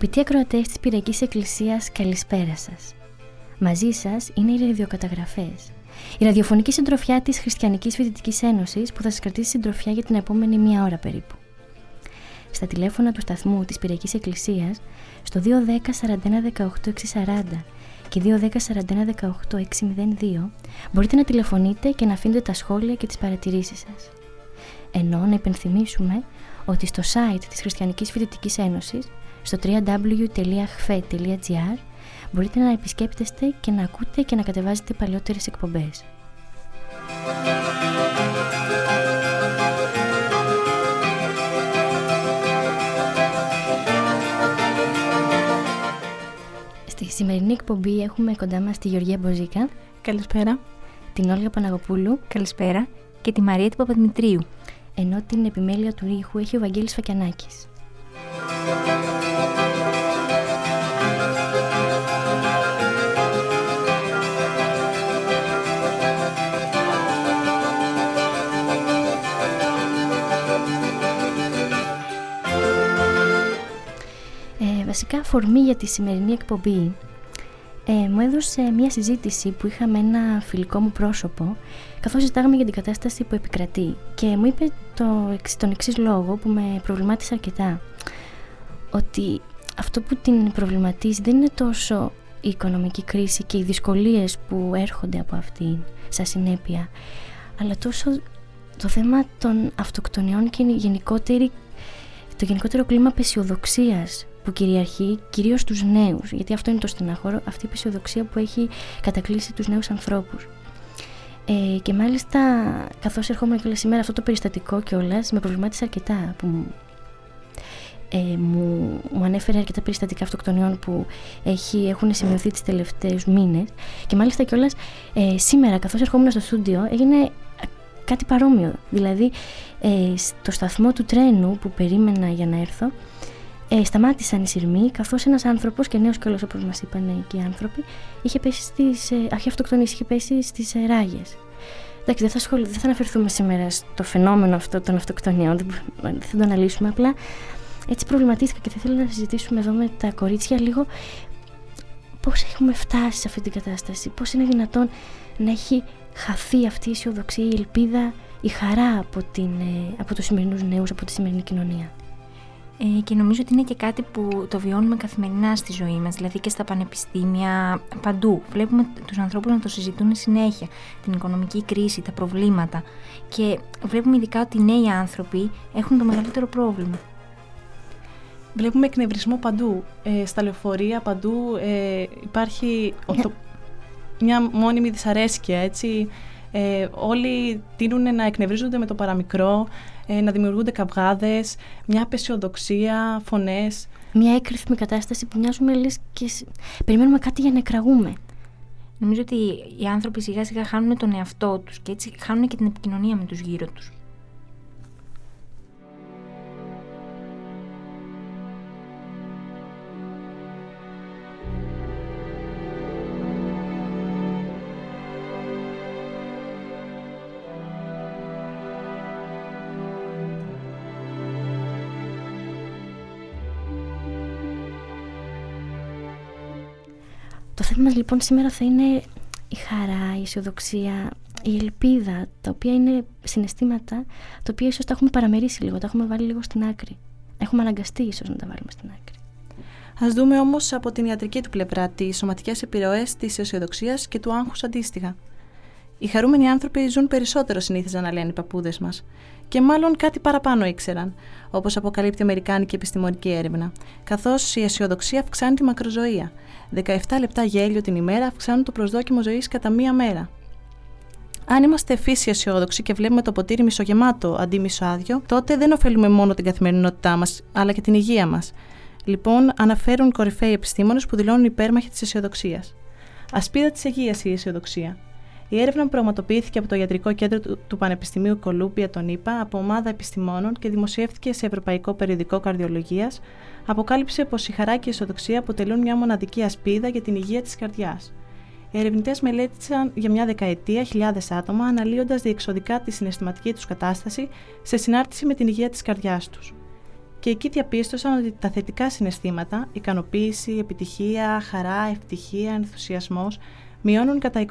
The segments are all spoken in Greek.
Αγαπητοί ακροατές της Πυριακής Εκκλησίας, καλησπέρα σας. Μαζί σας είναι οι ραδιοκαταγραφές. Η ραδιοφωνική συντροφιά της Χριστιανικής Φοιτητικής Ένωσης που θα σας κρατήσει συντροφιά για την επόμενη μία ώρα περίπου. Στα τηλέφωνα του σταθμού της Πυριακής Εκκλησίας στο 210 41 18 640 και 210 41 18 602 μπορείτε να τηλεφωνείτε και να αφήνετε τα σχόλια και τις παρατηρήσεις σας. Ενώ να υπενθυμίσουμε ότι στο site της Χριστιανικής Φοιτητικής Ένωσης στο www.hfe.gr μπορείτε να επισκέπτεστε και να ακούτε και να κατεβάζετε παλαιότερες εκπομπές. Στη σημερινή εκπομπή έχουμε κοντά μας τη Γεωργία Μποζίκα, Καλησπέρα. την Όλγα Παναγοπούλου, Καλησπέρα. Και τη Μαρία την Παπαδημητρίου. ενώ την επιμέλεια του ήχου έχει ο Βαγγέλης Φακιανάκης. Βασικά αφορμή για τη σημερινή εκπομπή. Ε, μου έδωσε μια συζήτηση που είχα με ένα φιλικό μου πρόσωπο καθώς συζητάγαμε για την κατάσταση που επικρατεί και μου είπε το, εξ- τον εξής λόγο που με προβλημάτισε αρκετά. Ότι αυτό που την προβληματίζει δεν είναι τόσο η οικονομική κρίση και οι δυσκολίες που έρχονται από αυτήν σαν συνέπεια αλλά τόσο το θέμα των αυτοκτονιών και η γενικότερη, το γενικότερο κλίμα πεσιοδοξίας που κυριαρχεί κυρίως στους νέους γιατί αυτό είναι το στενάχωρο αυτή η πεσιοδοξία που έχει κατακλείσει τους νέους ανθρώπους. Ε, και μάλιστα καθώς ερχόμουν και σήμερα αυτό το περιστατικό κιόλας με προβλημάτισε αρκετά που μου- ε, μου, μου ανέφερε αρκετά περιστατικά αυτοκτονιών που έχει, έχουν σημειωθεί τις τελευταίους μήνες. Και μάλιστα κιόλας ε, σήμερα καθώς ερχόμουν στο στούντιο έγινε κάτι παρόμοιο. Δηλαδή ε, στο σταθμό του τρένου που περίμενα για να έρθω ε, σταμάτησαν οι σειρμοί καθώς ένας άνθρωπος και νέος κιόλας όπως μας είπαν και οι άνθρωποι είχε πέσει στις, ε, αρχή αυτοκτονής είχε πέσει στις ε, ράγες Εντάξει, δεν θα, σχολ... δεν θα αναφερθούμε σήμερα στο φαινόμενο αυτό των αυτοκτονιών, δεν, μπο- δεν θα το αναλύσουμε. Απλά έτσι προβληματίστηκα και θα ήθελα να συζητήσουμε εδώ με τα κορίτσια λίγο πώς έχουμε φτάσει σε αυτή την κατάσταση, πώς είναι δυνατόν να έχει χαθεί αυτή η αισιοδοξία, η ελπίδα, η χαρά από, την, ε, από τους σημερινούς νέους, από τη σημερινή κοινωνία. Ε, και νομίζω ότι είναι και κάτι που το βιώνουμε καθημερινά στη ζωή μας, δηλαδή και στα πανεπιστήμια, παντού. Βλέπουμε τους ανθρώπους να το συζητούν συνέχεια, την οικονομική κρίση, τα προβλήματα. Και βλέπουμε ειδικά ότι οι νέοι άνθρωποι έχουν το μεγαλύτερο πρόβλημα. Βλέπουμε εκνευρισμό παντού. Ε, στα λεωφορεία παντού ε, υπάρχει ο- Ναι. το- μια μόνιμη δυσαρέσκεια, έτσι. Ε, όλοι τείνουν να εκνευρίζονται με το παραμικρό, ε, να δημιουργούνται καυγάδες, μια απεσιοδοξία, φωνές. Μια έκρηθμη κατάσταση που μοιάζουμε λες και σ- περιμένουμε κάτι για να εκραγούμε. Νομίζω ότι οι άνθρωποι σιγά σιγά χάνουν τον εαυτό τους και έτσι χάνουν και την επικοινωνία με τους γύρω τους. Θέμα μας λοιπόν σήμερα θα είναι η χαρά, η αισιοδοξία, η ελπίδα, τα οποία είναι συναισθήματα τα οποία ίσως τα έχουμε παραμερίσει λίγο, τα έχουμε βάλει λίγο στην άκρη. έχουμε αναγκαστεί ίσως να τα βάλουμε στην άκρη. Α δούμε όμως από την ιατρική του πλευρά τις σωματικές επιρροές της αισιοδοξίας και του άγχους αντίστοιχα. Οι χαρούμενοι άνθρωποι ζουν περισσότερο συνήθιζαν να λένε οι παππούδες μας. Και μάλλον κάτι παραπάνω ήξεραν, όπως αποκαλύπτει η Αμερικάνικη επιστημονική έρευνα. Καθώς η αισιοδοξία αυξάνει τη μακροζωία. 17 λεπτά γέλιο την ημέρα αυξάνουν το προσδόκιμο ζωής κατά μία μέρα. Αν είμαστε φύση αισιόδοξοι και βλέπουμε το ποτήρι μισογεμάτο αντί μισοάδιο, τότε δεν ωφελούμε μόνο την καθημερινότητά μας, αλλά και την υγεία μας. Λοιπόν, αναφέρουν κορυφαίοι επιστήμονες που δηλώνουν υπέρμαχοι της αισιοδοξίας. Ασπίδα της υγεία η αισιοδοξία. Η έρευνα πραγματοποιήθηκε από το Ιατρικό Κέντρο του Πανεπιστημίου Κολούμπια, τον ΗΠΑ, από ομάδα επιστημόνων και δημοσιεύτηκε σε Ευρωπαϊκό Περιοδικό Καρδιολογίας, αποκάλυψε πως η χαρά και η αισιοδοξία αποτελούν μια μοναδική ασπίδα για την υγεία της καρδιάς. Οι ερευνητές μελέτησαν για μια δεκαετία χιλιάδες άτομα, αναλύοντας διεξοδικά τη συναισθηματική τους κατάσταση σε συνάρτηση με την υγεία της καρδιάς τους. Και εκεί διαπίστωσαν ότι τα θετικά συναισθήματα, ικανοποίηση, επιτυχία, χαρά, ευτυχία, ενθουσιασμός, μειώνουν κατά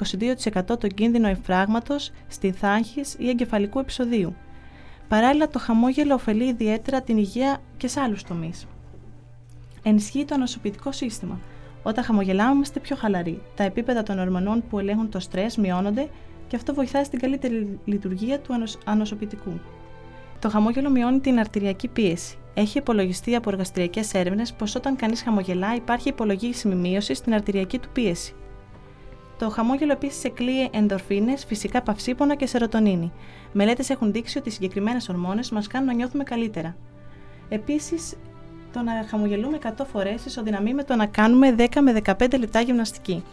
22% τον κίνδυνο εμφράγματος, στιθάχης ή εγκεφαλικού επεισοδίου. Παράλληλα, το χαμόγελο ωφελεί ιδιαίτερα την υγεία και σε άλλους τομείς. Ενισχύει το ανοσοποιητικό σύστημα. Όταν χαμογελάμε, είμαστε πιο χαλαροί. Τα επίπεδα των ορμονών που ελέγχουν το στρες μειώνονται και αυτό βοηθάει στην καλύτερη λειτουργία του ανοσοποιητικού. Το χαμόγελο μειώνει την αρτηριακή πίεση. Έχει υπολογιστεί από εργαστηριακές έρευνες πως όταν κανείς χαμογελά υπάρχει υπολογίσιμη μείωση στην αρτηριακή του πίεση. Το χαμόγελο επίσης εκλείει ενδορφίνες, φυσικά παυσίπονα και σερωτονίνη. Μελέτες έχουν δείξει ότι οι συγκεκριμένες ορμόνες μας κάνουν να νιώθουμε καλύτερα. Επίσης, το να χαμογελούμε 100 φορές ισοδυναμεί με το να κάνουμε 10 με 15 λεπτά γυμναστική.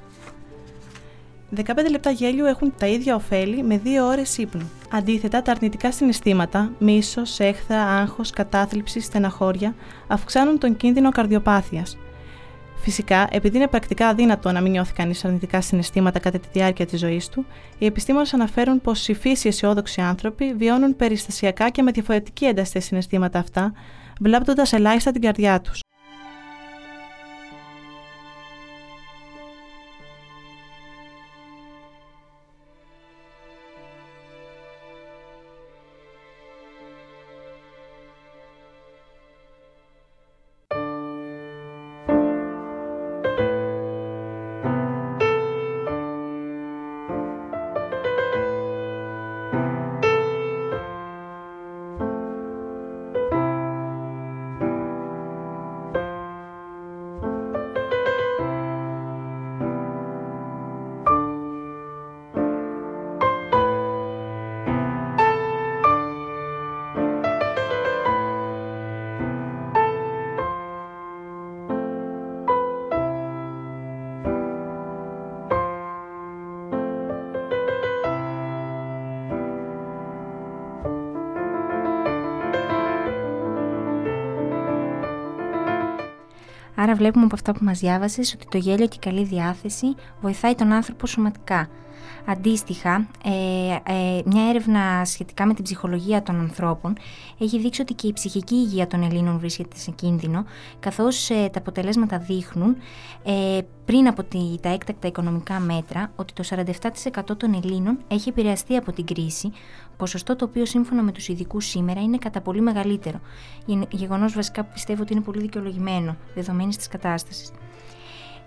15 λεπτά γέλιο έχουν τα ίδια ωφέλη με 2 ώρες ύπνου. Αντίθετα, τα αρνητικά συναισθήματα, μίσος, έχθρα, άγχος, κατάθλιψη, στεναχώρια, αυξάνουν τον κίνδυνο καρδιοπάθειας. Φυσικά, επειδή είναι πρακτικά αδύνατο να μην νιώθει κανείς αρνητικά συναισθήματα κατά τη διάρκεια της ζωής του, οι επιστήμονες αναφέρουν πως οι φύση αισιόδοξοι άνθρωποι βιώνουν περιστασιακά και με διαφορετική ένταση συναισθήματα αυτά, βλάπτοντας ελάχιστα την καρδιά τους. Άρα βλέπουμε από αυτά που μας διάβασες ότι το γέλιο και η καλή διάθεση βοηθάει τον άνθρωπο σωματικά. Αντίστοιχα, ε, ε, μια έρευνα σχετικά με την ψυχολογία των ανθρώπων έχει δείξει ότι και η ψυχική υγεία των Ελλήνων βρίσκεται σε κίνδυνο, καθώς ε, τα αποτελέσματα δείχνουν ε, πριν από τη, τα έκτακτα οικονομικά μέτρα ότι το 47% των Ελλήνων έχει επηρεαστεί από την κρίση, ποσοστό το οποίο σύμφωνα με τους ειδικούς σήμερα είναι κατά πολύ μεγαλύτερο. Γεγονός βασικά που πιστεύω ότι είναι πολύ δικαιολογημένο δεδομένης της κατάστασης.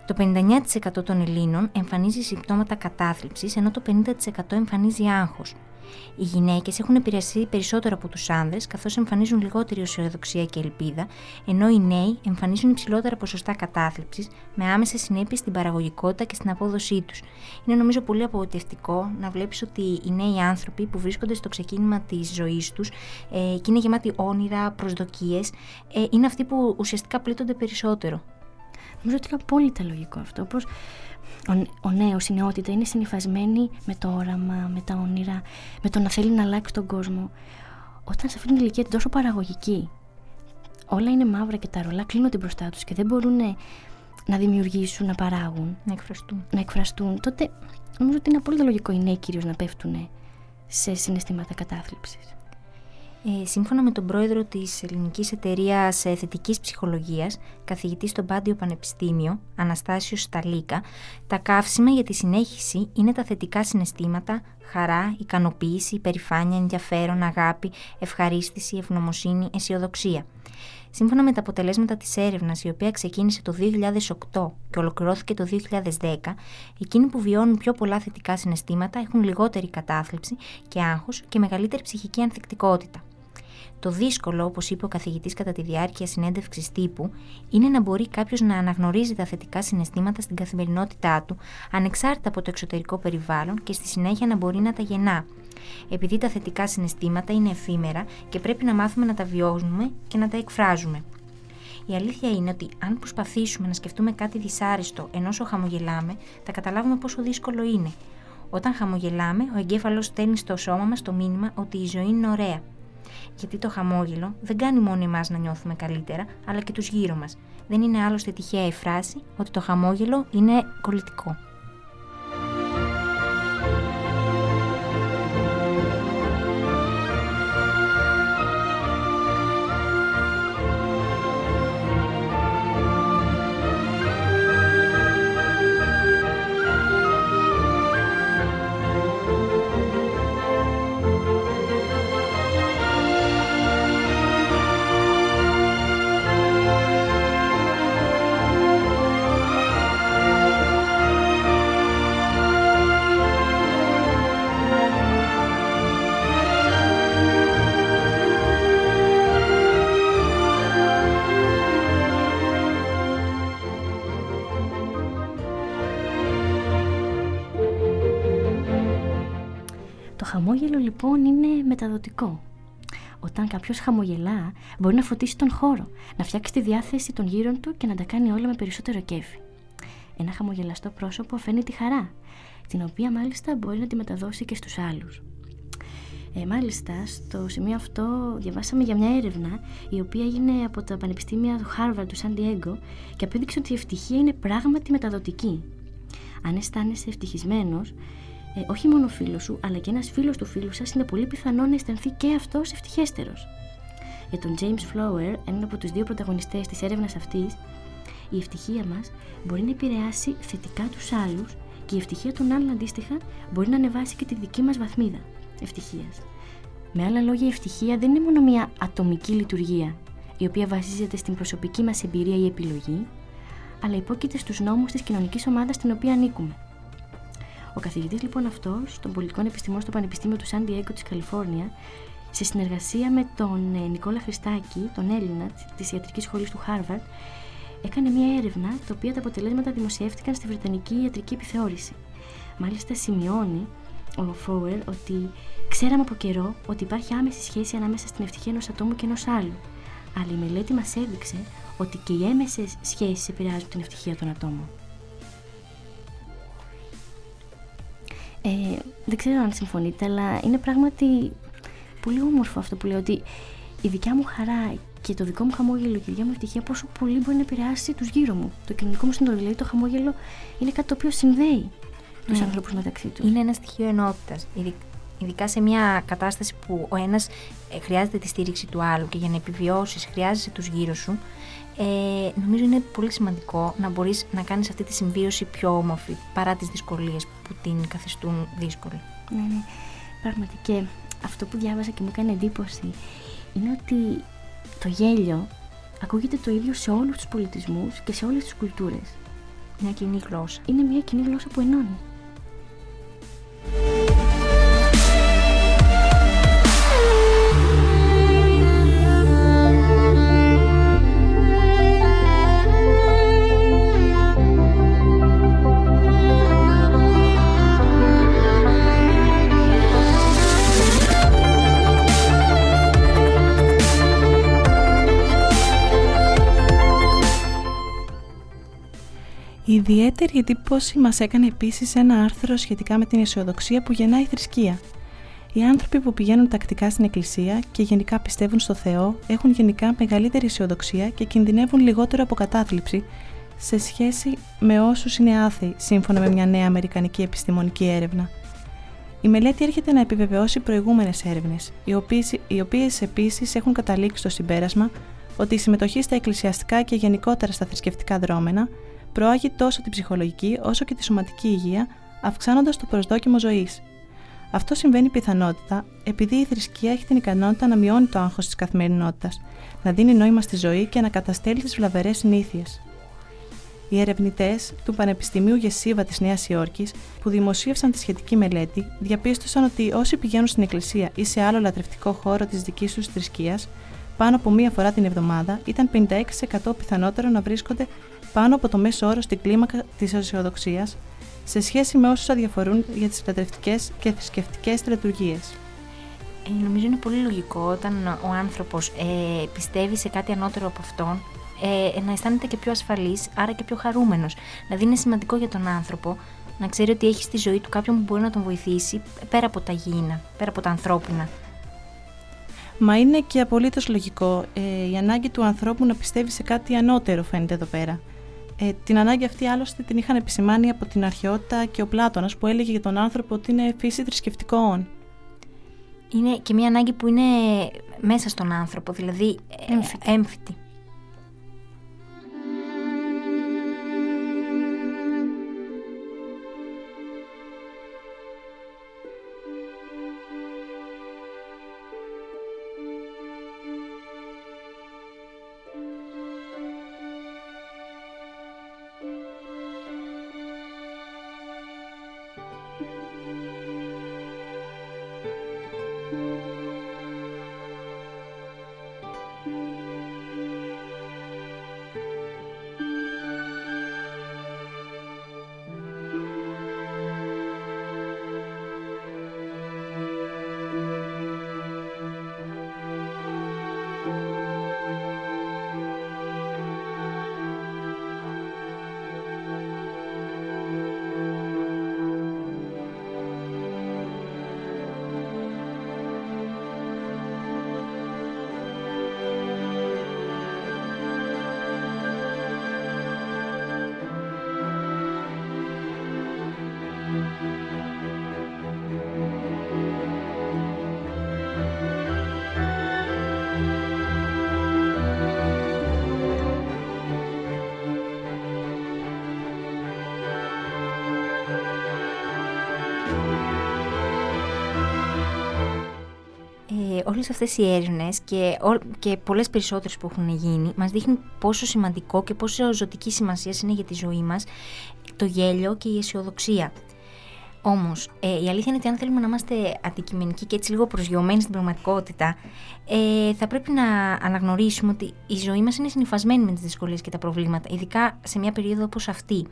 Το 59% των Ελλήνων εμφανίζει συμπτώματα κατάθλιψης, ενώ το 50% εμφανίζει άγχος. Οι γυναίκες έχουν επηρεαστεί περισσότερο από τους άνδρες, καθώς εμφανίζουν λιγότερη αισιοδοξία και ελπίδα, ενώ οι νέοι εμφανίζουν υψηλότερα ποσοστά κατάθλιψης, με άμεσες συνέπειες στην παραγωγικότητα και στην απόδοσή τους. Είναι νομίζω πολύ απογοητευτικό να βλέπεις ότι οι νέοι άνθρωποι που βρίσκονται στο ξεκίνημα της ζωής τους ε, και είναι γεμάτοι όνειρα, προσδοκίες, ε, είναι αυτοί που ουσιαστικά πλήττονται περισσότερο. Νομίζω ότι είναι απόλυτα λογικό αυτό. Όπως ο, ο νέος, η νεότητα είναι συνειφασμένη με το όραμα, με τα όνειρα, με το να θέλει να αλλάξει τον κόσμο. Όταν σε αυτήν την ηλικία είναι τόσο παραγωγική, όλα είναι μαύρα και τα ρολά κλείνονται μπροστά τους και δεν μπορούν να δημιουργήσουν, να παράγουν, να εκφραστούν. Να εκφραστούν τότε νομίζω ότι είναι απόλυτα λογικό οι νέοι κυρίως να πέφτουν σε συναισθήματα κατάθλιψης. Ε, σύμφωνα με τον πρόεδρο της Ελληνικής Εταιρείας Θετικής Ψυχολογίας, καθηγητής στο Πάντιο Πανεπιστήμιο, Αναστάσιος Σταλίκα, τα καύσιμα για τη συνέχιση είναι τα θετικά συναισθήματα, χαρά, ικανοποίηση, υπερηφάνεια, ενδιαφέρον, αγάπη, ευχαρίστηση, ευγνωμοσύνη, αισιοδοξία. Σύμφωνα με τα αποτελέσματα της έρευνας, η οποία ξεκίνησε το 2008 και ολοκληρώθηκε το 2010, εκείνοι που βιώνουν πιο πολλά θετικά συναισθήματα έχουν λιγότερη κατάθλιψη και άγχος και μεγαλύτερη ψυχική ανθεκτικότητα. Το δύσκολο, όπως είπε ο καθηγητής κατά τη διάρκεια συνέντευξης τύπου, είναι να μπορεί κάποιος να αναγνωρίζει τα θετικά συναισθήματα στην καθημερινότητά του, ανεξάρτητα από το εξωτερικό περιβάλλον και στη συνέχεια να μπορεί να τα γεννά. Επειδή τα θετικά συναισθήματα είναι εφήμερα και πρέπει να μάθουμε να τα βιώνουμε και να τα εκφράζουμε. Η αλήθεια είναι ότι αν προσπαθήσουμε να σκεφτούμε κάτι δυσάρεστο ενώ χαμογελάμε, θα καταλάβουμε πόσο δύσκολο είναι. Όταν χαμογελάμε, ο εγκέφαλος στέλνει στο σώμα μας το μήνυμα ότι η ζωή είναι ωραία γιατί το χαμόγελο δεν κάνει μόνο εμάς να νιώθουμε καλύτερα, αλλά και τους γύρω μας. Δεν είναι άλλωστε τυχαία η φράση ότι το χαμόγελο είναι κολλητικό. Μεταδοτικό. Όταν κάποιος χαμογελά, μπορεί να φωτίσει τον χώρο, να φτιάξει τη διάθεση των γύρων του και να τα κάνει όλα με περισσότερο κέφι. Ένα χαμογελαστό πρόσωπο φαίνει τη χαρά, την οποία μάλιστα μπορεί να τη μεταδώσει και στους άλλους. Ε, μάλιστα, στο σημείο αυτό διαβάσαμε για μια έρευνα η οποία έγινε από τα πανεπιστήμια του Harvard του Σαν Diego και απέδειξε ότι η ευτυχία είναι πράγματι μεταδοτική. Αν αισθάνεσαι ευτυχισμένος, ε, όχι μόνο φίλος σου, αλλά και ένας φίλος του φίλου σας είναι πολύ πιθανό να αισθανθεί και αυτός ευτυχέστερος. Για τον James Flower, έναν από τους δύο πρωταγωνιστές της έρευνας αυτής, η ευτυχία μας μπορεί να επηρεάσει θετικά τους άλλους και η ευτυχία των άλλων αντίστοιχα μπορεί να ανεβάσει και τη δική μας βαθμίδα ευτυχίας. Με άλλα λόγια, η ευτυχία δεν είναι μόνο μια ατομική λειτουργία, η οποία βασίζεται στην προσωπική μας εμπειρία ή επιλογή, αλλά υπόκειται στους νόμους της κοινωνικής ομάδας στην οποία ανήκουμε. Ο καθηγητής λοιπόν αυτός των πολιτικών επιστημών στο Πανεπιστήμιο του Σαν Diego της Καλιφόρνια, σε συνεργασία με τον ε, Νικόλα Χριστάκη, τον Έλληνα της Ιατρικής Σχολής του Χάρβαρτ, έκανε μια έρευνα, τα οποία τα αποτελέσματα δημοσιεύτηκαν στη Βρετανική Ιατρική Επιθεώρηση. Μάλιστα σημειώνει ο Φόουερ ότι ξέραμε από καιρό ότι υπάρχει άμεση σχέση ανάμεσα στην ευτυχία ενός ατόμου και ενός άλλου. Αλλά η μελέτη μας έδειξε ότι και οι έμεσες σχέσεις επηρεάζουν την ευτυχία των ατόμων. Ε, δεν ξέρω αν συμφωνείτε, αλλά είναι πράγματι πολύ όμορφο αυτό που λέω ότι η δικιά μου χαρά και το δικό μου χαμόγελο και η δικιά μου ευτυχία πόσο πολύ μπορεί να επηρεάσει τους γύρω μου. Το κοινωνικό μου σύντομο, δηλαδή το χαμόγελο είναι κάτι το οποίο συνδέει τους ναι. ανθρώπους μεταξύ τους. Είναι ένα στοιχείο ενότητας. Ειδικά σε μια κατάσταση που ο ένας ε, χρειάζεται τη στήριξη του άλλου και για να επιβιώσεις χρειάζεσαι τους γύρω σου, ε, νομίζω είναι πολύ σημαντικό να μπορείς να κάνεις αυτή τη συμβίωση πιο όμορφη παρά τις δυσκολίες που την καθιστούν δύσκολη. Ναι, ναι, πράγματι και αυτό που διάβασα και μου έκανε εντύπωση είναι ότι το γέλιο ακούγεται το ίδιο σε όλους τους πολιτισμούς και σε όλες τις κουλτούρες. Μια κοινή γλώσσα. Είναι μια κοινή γλώσσα που ενώνει. Ιδιαίτερη εντύπωση μας έκανε επίσης ένα άρθρο σχετικά με την αισιοδοξία που γεννάει η θρησκεία. Οι άνθρωποι που πηγαίνουν τακτικά στην Εκκλησία και γενικά πιστεύουν στο Θεό έχουν γενικά μεγαλύτερη αισιοδοξία και κινδυνεύουν λιγότερο από κατάθλιψη σε σχέση με όσους είναι άθεοι, σύμφωνα με μια νέα Αμερικανική επιστημονική έρευνα. Η μελέτη έρχεται να επιβεβαιώσει προηγούμενες έρευνες, οι οποίες επίσης έχουν καταλήξει στο συμπέρασμα ότι η συμμετοχή στα εκκλησιαστικά και γενικότερα στα θρησκευτικά δρόμενα προάγει τόσο την ψυχολογική όσο και τη σωματική υγεία, αυξάνοντας το προσδόκιμο ζωής. Αυτό συμβαίνει πιθανότητα επειδή η θρησκεία έχει την ικανότητα να μειώνει το άγχος της καθημερινότητας, να δίνει νόημα στη ζωή και να καταστέλει τις βλαβερές συνήθειες. Οι ερευνητές του Πανεπιστημίου Γεσίβα της Νέας Υόρκης, που δημοσίευσαν τη σχετική μελέτη, διαπίστωσαν ότι όσοι πηγαίνουν στην εκκλησία ή σε άλλο λατρευτικό χώρο της δικής τους θρησκείας πάνω από μία φορά την εβδομάδα, ήταν 56% πιθανότερο να βρίσκονται πάνω από το μέσο όρο στην κλίμακα της αισιοδοξίας σε σχέση με όσους αδιαφορούν για τις λατρευτικέ και θρησκευτικές λειτουργίες. Ε, νομίζω είναι πολύ λογικό όταν ο άνθρωπος ε, πιστεύει σε κάτι ανώτερο από αυτόν ε, να αισθάνεται και πιο ασφαλής, άρα και πιο χαρούμενος. Δηλαδή είναι σημαντικό για τον άνθρωπο να ξέρει ότι έχει στη ζωή του κάποιον που μπορεί να τον βοηθήσει πέρα από τα γήινα, πέρα από τα ανθρώπινα. Μα είναι και απολύτως λογικό ε, η ανάγκη του ανθρώπου να πιστεύει σε κάτι ανώτερο φαίνεται εδώ πέρα. Ε, την ανάγκη αυτή άλλωστε την είχαν επισημάνει από την αρχαιότητα και ο Πλάτωνας που έλεγε για τον άνθρωπο ότι είναι φύση θρησκευτικών. Είναι και μια ανάγκη που είναι μέσα στον άνθρωπο, δηλαδή έμφυτη. έμφυτη. Όλες αυτές οι έρευνες και, και πολλές περισσότερες που έχουν γίνει μας δείχνουν πόσο σημαντικό και πόσο ζωτική σημασία είναι για τη ζωή μας το γέλιο και η αισιοδοξία. Όμως, ε, η αλήθεια είναι ότι αν θέλουμε να είμαστε αντικειμενικοί και έτσι λίγο προσγειωμένοι στην πραγματικότητα, ε, θα πρέπει να αναγνωρίσουμε ότι η ζωή μας είναι συνυφασμένη με τις δυσκολίες και τα προβλήματα, ειδικά σε μια περίοδο όπως αυτή.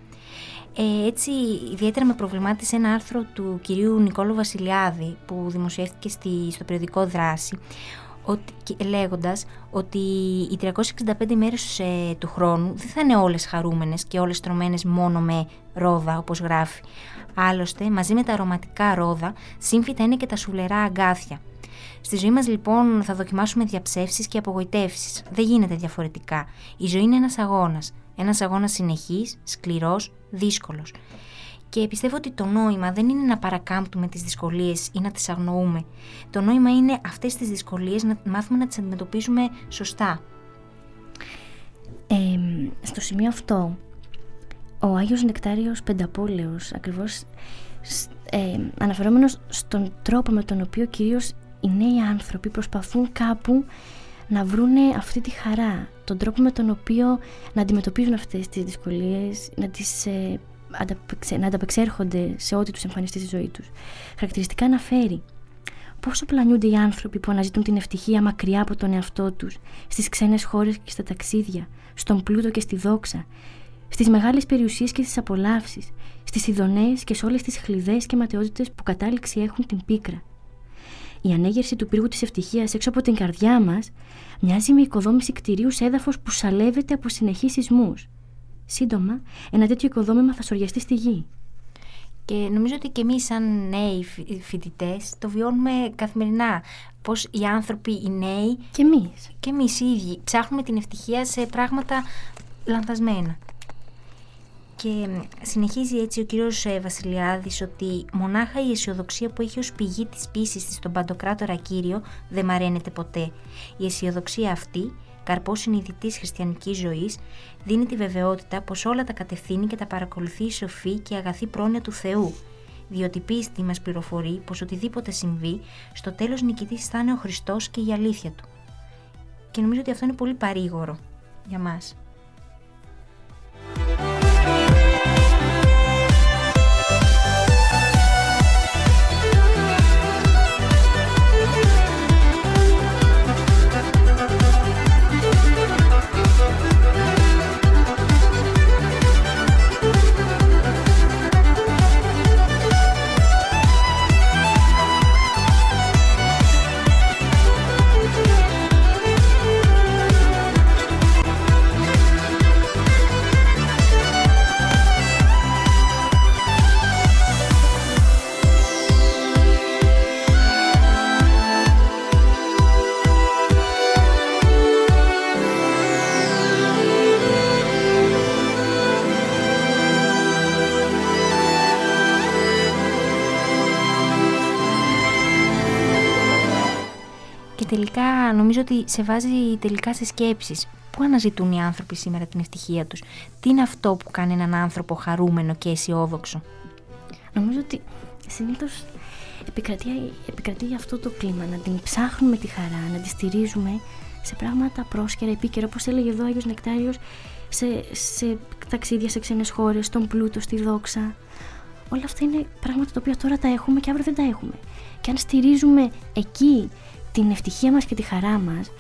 Ε, έτσι, ιδιαίτερα με προβλημάτισε ένα άρθρο του κυρίου Νικόλου Βασιλιάδη που δημοσιεύτηκε στη, στο περιοδικό Δράση, ότι, λέγοντας ότι οι 365 ημέρες ε, του χρόνου δεν θα είναι όλες χαρούμενες και όλες τρωμένες μόνο με ρόδα όπως γράφει. Άλλωστε, μαζί με τα αρωματικά ρόδα, σύμφυτα είναι και τα σουλερά αγκάθια. Στη ζωή μας λοιπόν θα δοκιμάσουμε διαψεύσεις και απογοητεύσεις. Δεν γίνεται διαφορετικά. Η ζωή είναι ένας αγώνας. Ένας αγώνας συνεχής, σκληρός, δύσκολος. Και πιστεύω ότι το νόημα δεν είναι να παρακάμπτουμε τις δυσκολίες ή να τις αγνοούμε. Το νόημα είναι αυτές τις δυσκολίες να μάθουμε να τις αντιμετωπίζουμε σωστά. Ε, στο σημείο αυτό, ο Άγιος Νεκτάριος Πενταπόλεως, ακριβώς ε, αναφερόμενος στον τρόπο με τον οποίο κυρίως οι νέοι άνθρωποι προσπαθούν κάπου να βρούνε αυτή τη χαρά, τον τρόπο με τον οποίο να αντιμετωπίζουν αυτές τις δυσκολίες, να τις ε, να ανταπεξέρχονται σε ό,τι τους εμφανιστεί στη ζωή τους. Χαρακτηριστικά αναφέρει πόσο πλανιούνται οι άνθρωποι που αναζητούν την ευτυχία μακριά από τον εαυτό τους, στις ξένες χώρες και στα ταξίδια, στον πλούτο και στη δόξα, στις μεγάλες περιουσίες και στις απολαύσεις, στις ειδονές και σε όλες τις χλειδές και ματαιότητες που κατάληξη έχουν την πίκρα. Η ανέγερση του πύργου της ευτυχίας έξω από την καρδιά μας μοιάζει με οικοδόμηση κτηρίου σε έδαφος που σαλεύεται από συνεχείς σεισμούς. Σύντομα, ένα τέτοιο οικοδόμημα θα σοριαστεί στη γη. Και νομίζω ότι και εμείς, σαν νέοι φοιτητές, το βιώνουμε καθημερινά. Πώς οι άνθρωποι, οι νέοι. Και εμείς. Και εμείς οι ίδιοι ψάχνουμε την ευτυχία σε πράγματα λανθασμένα. Και συνεχίζει έτσι ο κύριος ε, Βασιλιάδης ότι μονάχα η αισιοδοξία που έχει ως πηγή της πίσης της στον Παντοκράτορα Κύριο δεν μαραίνεται ποτέ. Η αισιοδοξία αυτή, καρπός συνειδητής χριστιανικής ζωής, δίνει τη βεβαιότητα πως όλα τα κατευθύνει και τα παρακολουθεί η σοφή και η αγαθή πρόνοια του Θεού. διότι πίστη μας πληροφορεί πως οτιδήποτε συμβεί, στο τέλος νικητής θα είναι ο Χριστός και η αλήθεια του. Και νομίζω ότι αυτό είναι πολύ παρήγορο για μας. Νομίζω ότι σε βάζει τελικά σε σκέψεις. Πού αναζητούν οι άνθρωποι σήμερα την ευτυχία τους; Τι είναι αυτό που κάνει έναν άνθρωπο χαρούμενο και αισιόδοξο; Νομίζω ότι συνήθως επικρατεί, επικρατεί αυτό το κλίμα, να την ψάχνουμε τη χαρά, να τη στηρίζουμε σε πράγματα πρόσχερα, επίκαιρα, όπως έλεγε εδώ ο Άγιος Νεκτάριος, σε, σε ταξίδια σε ξένες χώρες, στον πλούτο, στη δόξα. Όλα αυτά είναι πράγματα τα οποία τώρα τα έχουμε και αύριο δεν τα έχουμε. Και αν στηρίζουμε εκεί την ευτυχία μας και τη χαρά μας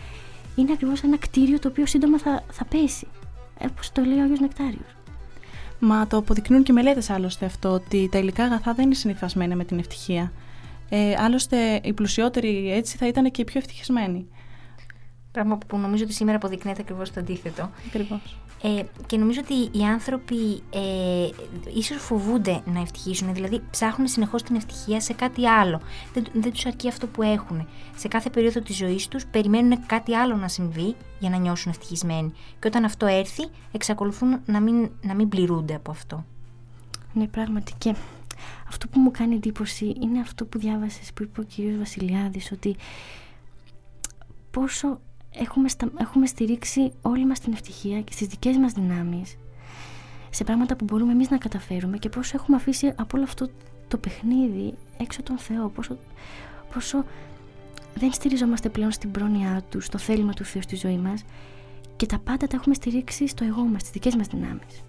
είναι ακριβώς ένα κτίριο το οποίο σύντομα θα, θα πέσει. Όπως το λέει ο Άγιος Νεκτάριος. Μα το αποδεικνύουν και μελέτες άλλωστε αυτό, ότι τα υλικά αγαθά δεν είναι συνηθισμένα με την ευτυχία. Ε, άλλωστε, οι πλουσιότεροι έτσι θα ήταν και οι πιο ευτυχισμένοι. Πράγμα που νομίζω ότι σήμερα αποδεικνύεται ακριβώς το αντίθετο. Ακριβώς. Ε, και νομίζω ότι οι άνθρωποι ε, ίσως φοβούνται να ευτυχήσουν, δηλαδή ψάχνουν συνεχώς την ευτυχία σε κάτι άλλο. Δεν, δεν τους αρκεί αυτό που έχουν. Σε κάθε περίοδο της ζωής τους περιμένουν κάτι άλλο να συμβεί για να νιώσουν ευτυχισμένοι. Και όταν αυτό έρθει, εξακολουθούν να μην, να μην πληρούνται από αυτό. Ναι, πράγματι. Και αυτό που μου κάνει εντύπωση είναι αυτό που διάβασες που είπε ο κ. Βασιλιάδης, ότι πόσο έχουμε, στα, έχουμε στηρίξει όλη μας την ευτυχία και στις δικές μας δυνάμεις σε πράγματα που μπορούμε εμείς να καταφέρουμε και πόσο έχουμε αφήσει από όλο αυτό το παιχνίδι έξω τον Θεό, πόσο, πόσο δεν στηριζόμαστε πλέον στην πρόνοια Του, στο θέλημα του Θεού στη ζωή μας και τα πάντα τα έχουμε στηρίξει στο εγώ μας, στις δικές μας δυνάμεις.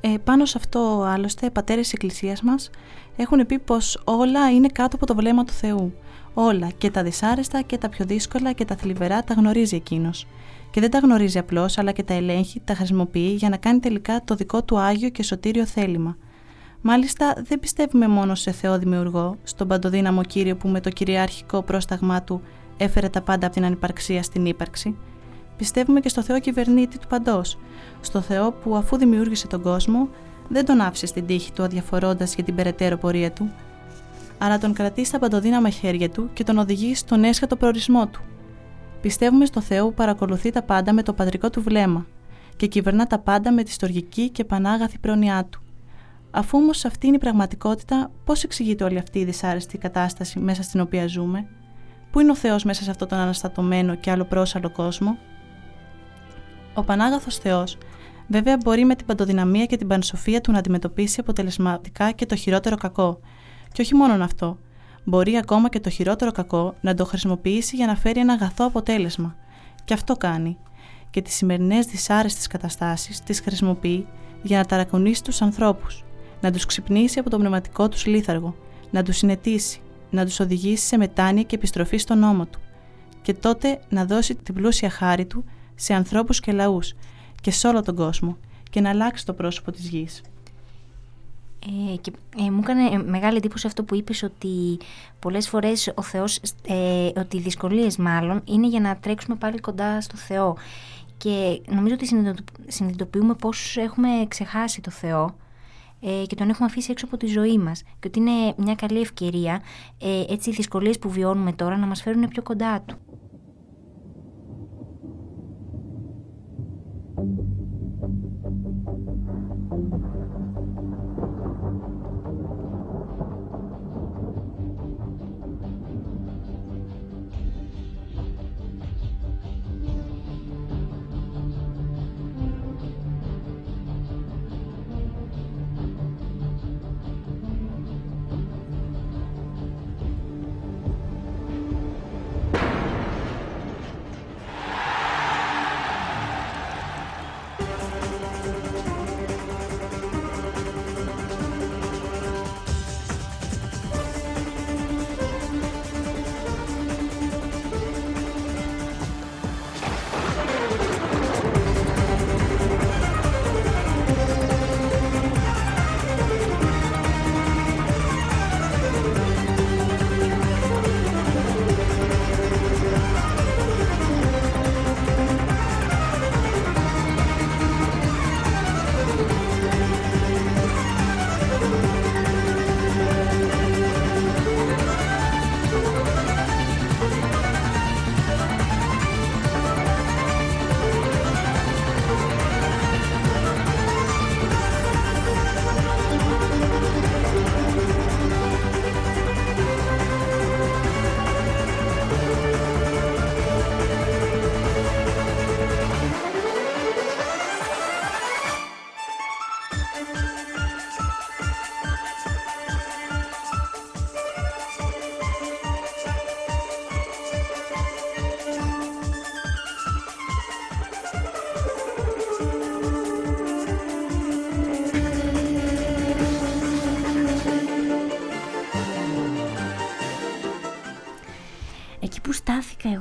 Ε, πάνω σε αυτό άλλωστε, οι πατέρες της Εκκλησίας μας έχουν πει πως όλα είναι κάτω από το βλέμμα του Θεού. Όλα, και τα δυσάρεστα και τα πιο δύσκολα και τα θλιβερά τα γνωρίζει εκείνος. Και δεν τα γνωρίζει απλώς, αλλά και τα ελέγχει, τα χρησιμοποιεί για να κάνει τελικά το δικό του άγιο και σωτήριο θέλημα. Μάλιστα, δεν πιστεύουμε μόνο σε Θεό Δημιουργό, στον παντοδύναμο κύριο που με το κυριαρχικό πρόσταγμά του έφερε τα πάντα από την ανυπαρξία στην ύπαρξη. Πιστεύουμε και στο Θεό κυβερνήτη του παντός, στο Θεό που αφού δημιούργησε τον κόσμο, δεν τον άφησε στην τύχη του αδιαφορώντας για την περαιτέρω πορεία του, αλλά τον κρατείς στα παντοδύναμα χέρια του και τον οδηγείς στον έσχατο προορισμό του. Πιστεύουμε στο Θεό που παρακολουθεί τα πάντα με το πατρικό του βλέμμα και κυβερνά τα πάντα με τη στοργική και πανάγαθη πρόνοιά του. Αφού όμως αυτή είναι η πραγματικότητα, πώς εξηγείται όλη αυτή η δυσάρεστη κατάσταση μέσα στην οποία ζούμε, Πού είναι ο Θεός μέσα σε αυτόν τον αναστατωμένο και άλλο πρόσαλο κόσμο, Ο Πανάγαθος Θεός βέβαια μπορεί με την παντοδυναμία και την πανσοφία του να αντιμετωπίσει αποτελεσματικά και το χειρότερο κακό, και όχι μόνο αυτό. Μπορεί ακόμα και το χειρότερο κακό να το χρησιμοποιήσει για να φέρει ένα αγαθό αποτέλεσμα. Και αυτό κάνει. Και τις σημερινές δυσάρεστες καταστάσεις τις χρησιμοποιεί για να ταρακονίσει τους ανθρώπους, να τους ξυπνήσει από το πνευματικό τους λίθαργο, να τους συνετίσει, να τους οδηγήσει σε μετάνοια και επιστροφή στον νόμο του. Και τότε να δώσει την πλούσια χάρη του σε ανθρώπους και λαούς και σε όλο τον κόσμο και να αλλάξει το πρόσωπο της γης. Ε, και ε, μου έκανε μεγάλη εντύπωση αυτό που είπες ότι πολλές φορές ο Θεός, ε, ότι οι δυσκολίες μάλλον είναι για να τρέξουμε πάλι κοντά στο Θεό και νομίζω ότι συνειδητοποιούμε πώς έχουμε ξεχάσει το Θεό ε, και τον έχουμε αφήσει έξω από τη ζωή μας και ότι είναι μια καλή ευκαιρία ε, έτσι οι δυσκολίες που βιώνουμε τώρα να μας φέρουν πιο κοντά Του.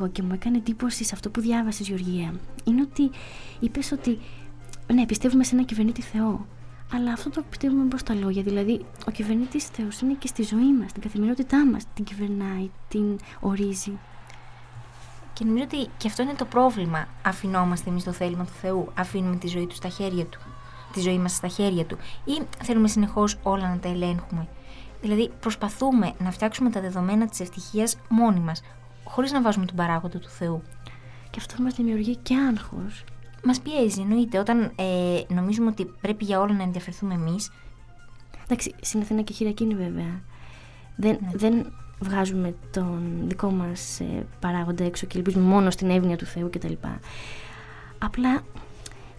Και μου έκανε εντύπωση σε αυτό που διάβασες Γεωργία είναι ότι είπες ότι ναι πιστεύουμε σε ένα κυβερνήτη Θεό αλλά αυτό το πιστεύουμε μπροστά τα λόγια. Δηλαδή, ο κυβερνήτης Θεός είναι και στη ζωή μας, στην καθημερινότητά μας. Την κυβερνάει, την ορίζει. Και νομίζω ότι και αυτό είναι το πρόβλημα. Αφινόμαστε εμείς το θέλημα του Θεού. Αφήνουμε τη ζωή του στα χέρια του. Τη ζωή μας στα χέρια του. Ή θέλουμε συνεχώς όλα να τα ελέγχουμε. Δηλαδή, προσπαθούμε να φτιάξουμε τα δεδομένα της ευτυχίας μόνοι μας, χωρίς να βάζουμε τον παράγοντα του Θεού. Και αυτό μας δημιουργεί και άγχος. Μας πιέζει, εννοείται. Όταν ε, νομίζουμε ότι πρέπει για όλα να ενδιαφερθούμε εμείς. Εντάξει, στην Αθήνα και χειρακίνη βέβαια. Δεν, ναι. δεν βγάζουμε τον δικό μας ε, παράγοντα έξω και ελπίζουμε μόνο στην εύνοια του Θεού κτλ. Απλά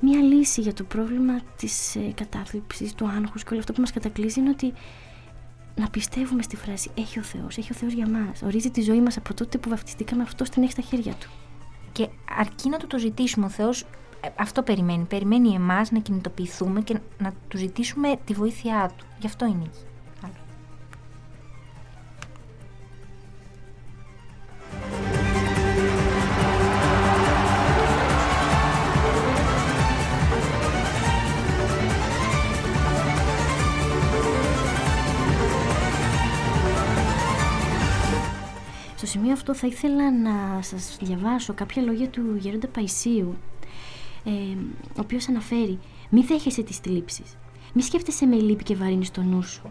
μία λύση για το πρόβλημα της ε, κατάθλιψης, του άγχους και όλο αυτό που μας κατακλείζει είναι ότι να πιστεύουμε στη φράση «Έχει ο Θεός, έχει ο Θεός για μας, ορίζει τη ζωή μας από τότε που βαφτιστήκαμε, αυτό την έχει στα χέρια Του». Και αρκεί να του το ζητήσουμε, ο Θεός ε, αυτό περιμένει. Περιμένει εμάς να κινητοποιηθούμε και να του ζητήσουμε τη βοήθειά του. Γι' αυτό είναι εκεί. Αυτό θα ήθελα να σας διαβάσω κάποια λόγια του Γέροντα Παϊσίου ε, ο οποίος αναφέρει «Μη δέχεσαι τις θλίψεις, μη σκέφτεσαι με λύπη και βαρύνεις στο νου σου.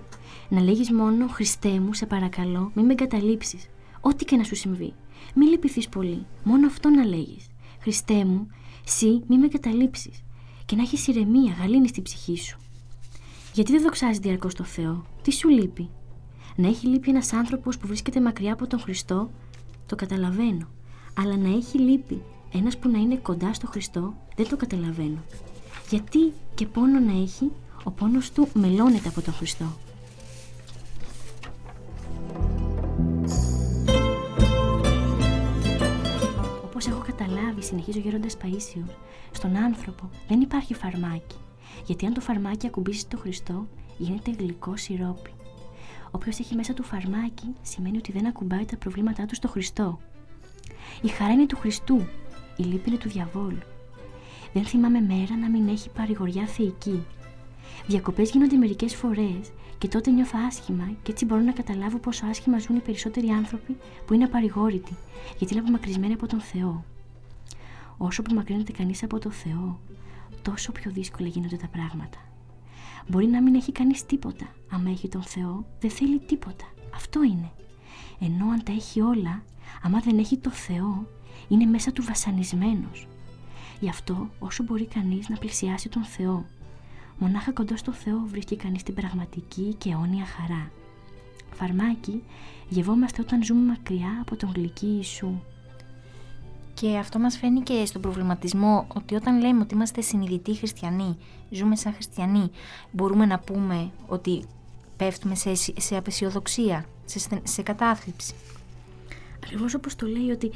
Να λέγεις μόνο «Χριστέ μου, σε παρακαλώ, μη με εγκαταλείψεις, ό,τι και να σου συμβεί. Μη λυπηθείς πολύ, μόνο αυτό να λέγεις. Χριστέ μου, σύ μη με εγκαταλείψεις και να έχεις ηρεμία, γαλήνης στην ψυχή σου. Γιατί δεν δοξάζει διαρκώς το Θεό, τι σου λείπει; Να έχει λύπη ένας άνθρωπος που βρίσκεται μακριά από τον Χριστό, το καταλαβαίνω. Αλλά να έχει λύπη ένας που να είναι κοντά στο Χριστό δεν το καταλαβαίνω. Γιατί και πόνο να έχει, ο πόνος του μελώνεται από τον Χριστό. Όπως έχω καταλάβει, συνεχίζει ο γέροντας Παΐσιος, στον άνθρωπο δεν υπάρχει φαρμάκι. Γιατί αν το φαρμάκι ακουμπήσει το Χριστό, γίνεται γλυκό σιρόπι. Όποιος έχει μέσα του φαρμάκι, σημαίνει ότι δεν ακουμπάει τα προβλήματά του στο Χριστό. Η χαρά είναι του Χριστού, η λύπη είναι του διαβόλου. Δεν θυμάμαι μέρα να μην έχει παρηγοριά θεϊκή. Διακοπές γίνονται μερικές φορές και τότε νιώθω άσχημα και έτσι μπορώ να καταλάβω πόσο άσχημα ζουν οι περισσότεροι άνθρωποι που είναι απαρηγόρητοι, γιατί είναι απομακρυσμένοι από τον Θεό. Όσο απομακρύνεται κανείς από τον Θεό, τόσο πιο δύσκολα γίνονται τα πράγματα. Μπορεί να μην έχει κανείς τίποτα. Άμα έχει τον Θεό, δεν θέλει τίποτα. Αυτό είναι. Ενώ αν τα έχει όλα, άμα δεν έχει το Θεό, είναι μέσα του βασανισμένος. Γι' αυτό όσο μπορεί κανείς να πλησιάσει τον Θεό. Μονάχα κοντό στο Θεό βρίσκει κανείς την πραγματική και αιώνια χαρά. Φαρμάκι, γευόμαστε όταν ζούμε μακριά από τον γλυκή Ιησού. Και αυτό μας φαίνει και στον προβληματισμό ότι όταν λέμε ότι είμαστε συνειδητοί χριστιανοί, ζούμε σαν χριστιανοί, μπορούμε να πούμε ότι πέφτουμε σε, σε απεσιοδοξία, σε, σε κατάθλιψη. Ακριβώς όπως το λέει ότι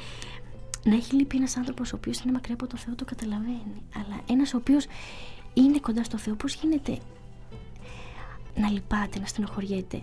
να έχει λείπει ένας άνθρωπος ο οποίος είναι μακριά από το Θεό το καταλαβαίνει. Αλλά ένας ο οποίος είναι κοντά στο Θεό, πώς γίνεται να λυπάται, να στενοχωριέται;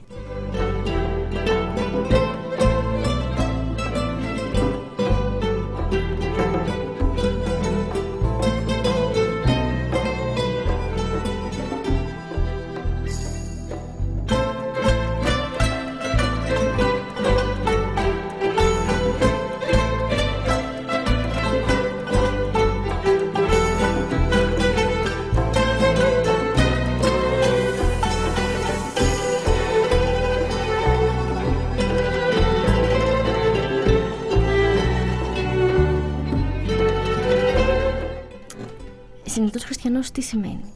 Συνειδητός χριστιανός τι σημαίνει;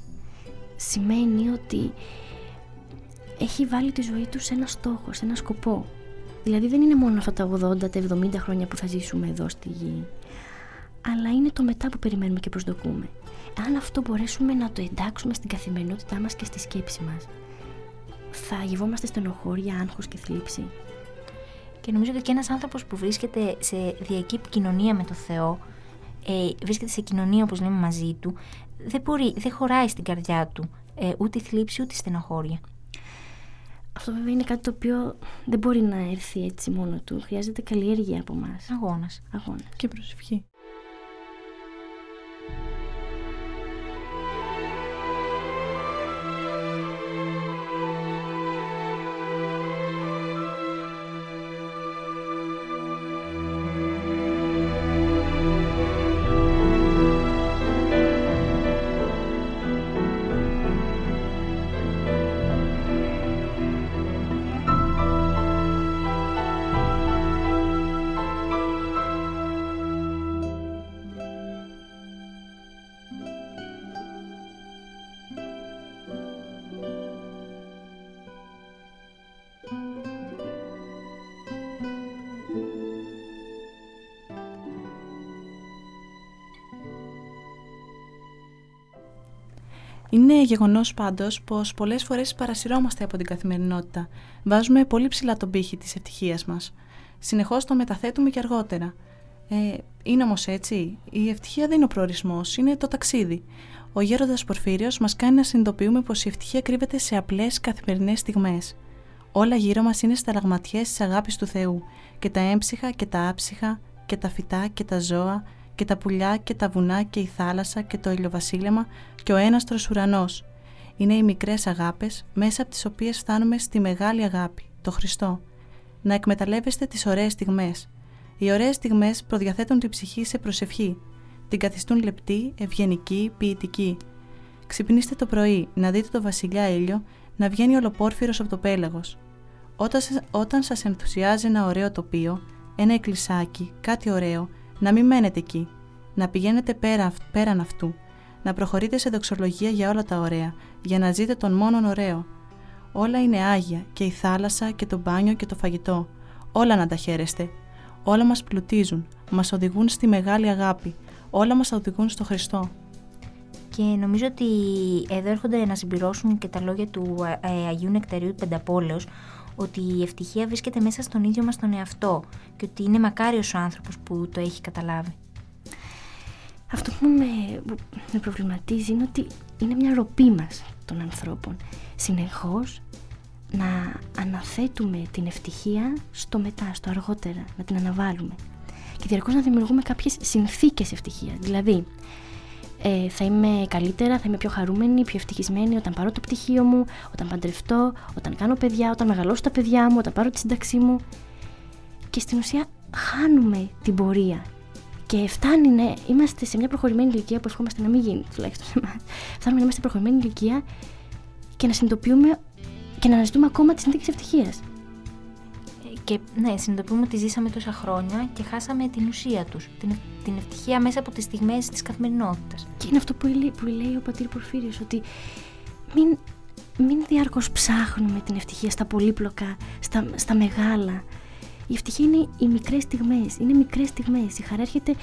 Σημαίνει ότι έχει βάλει τη ζωή του σε ένα στόχο, σε ένα σκοπό. Δηλαδή δεν είναι μόνο αυτά τα 80, τα 70 χρόνια που θα ζήσουμε εδώ στη γη. Αλλά είναι το μετά που περιμένουμε και προσδοκούμε. Αν αυτό μπορέσουμε να το εντάξουμε στην καθημερινότητά μας και στη σκέψη μας, θα γευόμαστε στενοχώρια, άγχος και θλίψη. Και νομίζω ότι και ένας άνθρωπος που βρίσκεται σε διακή κοινωνία με το Θεό, ε, βρίσκεται σε κοινωνία όπως λέμε μαζί του, δεν, μπορεί, δεν χωράει στην καρδιά του ε, ούτε θλίψη ούτε στενοχώρια. αυτό βέβαια είναι κάτι το οποίο δεν μπορεί να έρθει έτσι μόνο του. Χρειάζεται καλλιέργεια από εμάς. Αγώνας. Αγώνας. Και προσευχή. Είναι γεγονός πάντως πως πολλές φορές παρασυρώμαστε από την καθημερινότητα. Βάζουμε πολύ ψηλά τον πύχη της ευτυχίας μας. Συνεχώς το μεταθέτουμε και αργότερα. Ε, είναι όμως έτσι. Η ευτυχία δεν είναι ο προορισμός, είναι το ταξίδι. Ο γέροντας Πορφύριος μας κάνει να συνειδητοποιούμε πως η ευτυχία κρύβεται σε απλές καθημερινές στιγμές. Όλα γύρω μας είναι σταλαγματιέ της αγάπης του Θεού, και τα έμψυχα και τα άψυχα, και τα φυτά και τα ζώα, και τα πουλιά και τα βουνά και η θάλασσα και το ηλιοβασίλεμα και ο έναστρος ουρανός. Είναι οι μικρές αγάπες μέσα από τις οποίες φτάνουμε στη μεγάλη αγάπη, το Χριστό. Να εκμεταλλεύεστε τις ωραίες στιγμές. Οι ωραίες στιγμές προδιαθέτουν την ψυχή σε προσευχή. Την καθιστούν λεπτή, ευγενική, ποιητική. Ξυπνήστε το πρωί, να δείτε το βασιλιά ήλιο να βγαίνει ολοπόρφυρος από το πέλαγος. Όταν, όταν σας ενθουσιάζει ένα ωραίο τοπίο, ένα εκκλησάκι, κάτι ωραίο, να μην μένετε εκεί, να πηγαίνετε πέρα, πέραν αυτού, να προχωρείτε σε δοξολογία για όλα τα ωραία, για να ζείτε τον μόνον ωραίο. Όλα είναι άγια και η θάλασσα και το μπάνιο και το φαγητό. Όλα να τα χαίρεστε. Όλα μας πλουτίζουν, μας οδηγούν στη μεγάλη αγάπη. Όλα μας οδηγούν στο Χριστό. Και νομίζω ότι εδώ έρχονται να συμπληρώσουν και τα λόγια του ε, ε, Αγίου Νεκταρίου Πενταπόλεως ότι η ευτυχία βρίσκεται μέσα στον ίδιο μας τον εαυτό και ότι είναι μακάριος ο άνθρωπος που το έχει καταλάβει. Αυτό που με, με προβληματίζει είναι ότι είναι μια ροπή μας των ανθρώπων. Συνεχώς να αναθέτουμε την ευτυχία στο μετά, στο αργότερα, να την αναβάλουμε. Και διαρκώς να δημιουργούμε κάποιες συνθήκες ευτυχίας. Δηλαδή, ε, θα είμαι καλύτερα, θα είμαι πιο χαρούμενη, πιο ευτυχισμένη όταν πάρω το πτυχίο μου, όταν παντρευτώ, όταν κάνω παιδιά, όταν μεγαλώσω τα παιδιά μου, όταν πάρω τη σύνταξή μου. Και στην ουσία χάνουμε την πορεία. Και φτάνει να είμαστε σε μια προχωρημένη ηλικία που ευχόμαστε να μην γίνει, τουλάχιστον σε εμάς. Φτάνουμε να είμαστε σε προχωρημένη ηλικία και να συνειδητοποιούμε και να αναζητούμε ακόμα τι συνθήκε ευτυχίας. Και ναι, συνειδητοποιούμε ότι ζήσαμε τόσα χρόνια και χάσαμε την ουσία τους. Την, την ευτυχία μέσα από τις στιγμές της καθημερινότητας. Και είναι αυτό που λέει, που λέει ο πατήρ Πορφύριος, ότι μην, μην διάρκω ψάχνουμε την ευτυχία στα πολύπλοκα, στα, στα μεγάλα. Η ευτυχία είναι οι μικρές στιγμές. Είναι μικρές στιγμές. Η χαρά έρχεται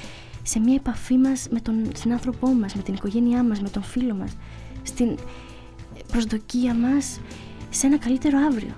σε μια επαφή μας με τον συνάνθρωπό μας, με την οικογένειά μας, με τον φίλο μας. Στην προσδοκία μας σε ένα καλύτερο αύριο.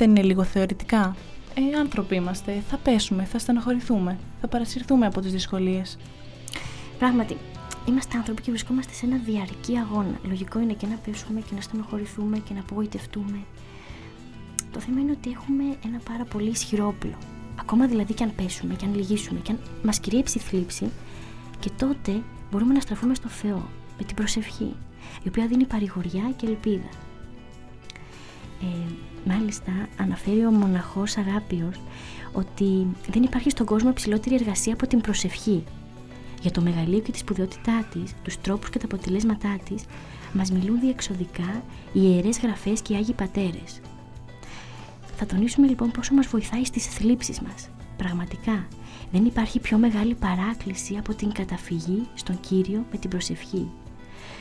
Δεν είναι λίγο θεωρητικά. Ε, άνθρωποι είμαστε, θα πέσουμε, θα στεναχωρηθούμε, θα παρασυρθούμε από τις δυσκολίες. Πράγματι, είμαστε άνθρωποι και βρισκόμαστε σε ένα διαρκή αγώνα. Λογικό είναι και να πέσουμε και να στενοχωρηθούμε και να απογοητευτούμε. Το θέμα είναι ότι έχουμε ένα πάρα πολύ ισχυρό όπλο. Ακόμα δηλαδή και αν πέσουμε, και αν λυγίσουμε, και αν μας κυριέψει η θλίψη, και τότε μπορούμε να στραφούμε στο Θεό με την προσευχή, η οποία δίνει παρηγοριά και ελπίδα. Ε, μάλιστα αναφέρει ο μοναχός Αγάπιος ότι δεν υπάρχει στον κόσμο ψηλότερη εργασία από την προσευχή. Για το μεγαλείο και τη σπουδαιότητά της, τους τρόπους και τα αποτελέσματά της, μας μιλούν διεξοδικά οι ιερές γραφές και οι άγιοι πατέρες. Θα τονίσουμε λοιπόν πόσο μας βοηθάει στις θλίψεις μας. Πραγματικά, δεν υπάρχει πιο μεγάλη παράκληση από την καταφυγή στον Κύριο με την προσευχή.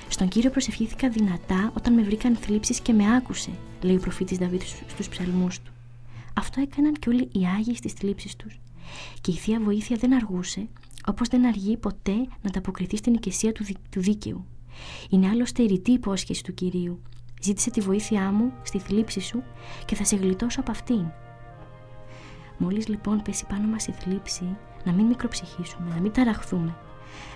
Στον Κύριο προσευχήθηκα δυνατά όταν με βρήκαν θλίψεις και με άκουσε, λέει ο προφήτης Δαβίδ στους ψαλμούς του. Αυτό έκαναν και όλοι οι Άγιοι στις θλίψεις τους. Και η Θεία Βοήθεια δεν αργούσε, όπως δεν αργεί ποτέ να ανταποκριθεί στην οικεσία του, του δίκαιου. Είναι άλλωστε η ρητή υπόσχεση του Κυρίου. Ζήτησε τη βοήθειά μου στη θλίψη σου και θα σε γλιτώσω από αυτήν. Μόλις λοιπόν πέσει πάνω μας η θλίψη, να μην μικροψυχήσουμε, να μην ταραχθούμε,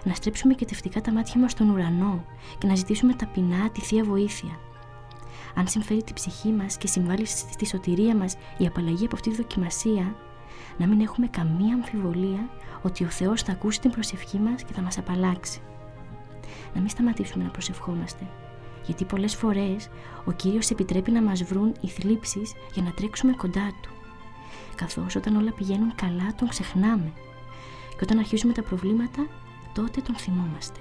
να στρέψουμε και τευτικά τα μάτια μας στον ουρανό και να ζητήσουμε ταπεινά τη Θεία Βοήθεια. Αν συμφέρει την ψυχή μας και συμβάλλει στη σωτηρία μας η απαλλαγή από αυτή τη δοκιμασία, να μην έχουμε καμία αμφιβολία ότι ο Θεός θα ακούσει την προσευχή μας και θα μας απαλλάξει. Να μην σταματήσουμε να προσευχόμαστε, γιατί πολλές φορές ο Κύριος επιτρέπει να μας βρουν οι θλίψεις για να τρέξουμε κοντά Του. Καθώς όταν όλα πηγαίνουν καλά τον ξεχνάμε και όταν αρχίζουμε τα προβλήματα τότε τον θυμόμαστε.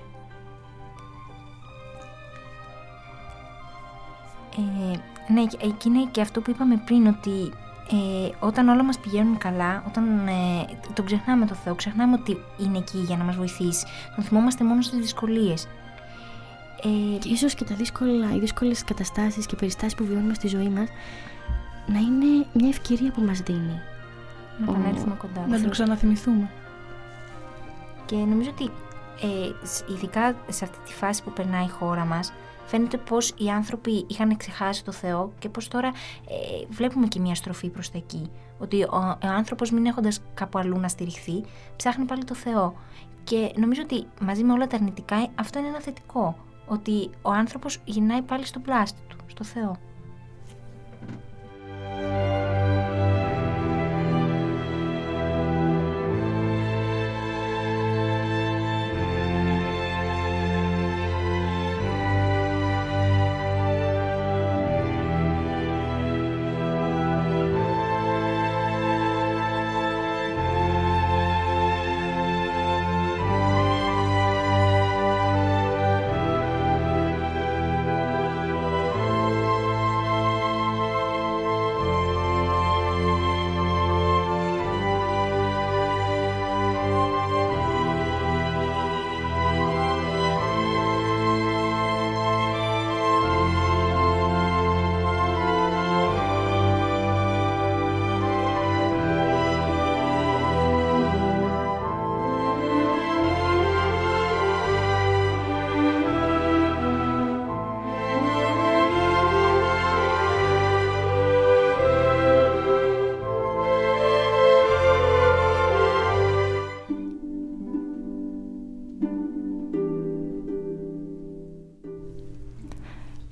Ε, ναι, εκεί είναι και αυτό που είπαμε πριν, ότι ε, όταν όλα μας πηγαίνουν καλά, όταν ε, τον ξεχνάμε το Θεό, ξεχνάμε ότι είναι εκεί για να μας βοηθήσει, τον θυμόμαστε μόνο στις δυσκολίες. Ε, και ίσως και τα δύσκολα, οι δύσκολες καταστάσεις και περιστάσεις που βιώνουμε στη ζωή μας να είναι μια ευκαιρία που μας δίνει. Να τον έρθουμε κοντά. Να τον ξαναθυμηθούμε. Και νομίζω ότι ε, ειδικά σε αυτή τη φάση που περνάει η χώρα μας φαίνεται πως οι άνθρωποι είχαν ξεχάσει το Θεό και πως τώρα ε, βλέπουμε και μια στροφή προς τα εκεί. Ότι ο, ο άνθρωπος μην έχοντας κάπου αλλού να στηριχθεί ψάχνει πάλι το Θεό. Και νομίζω ότι μαζί με όλα τα αρνητικά αυτό είναι ένα θετικό. Ότι ο άνθρωπος γυρνάει πάλι στο πλάστη του, στο Θεό.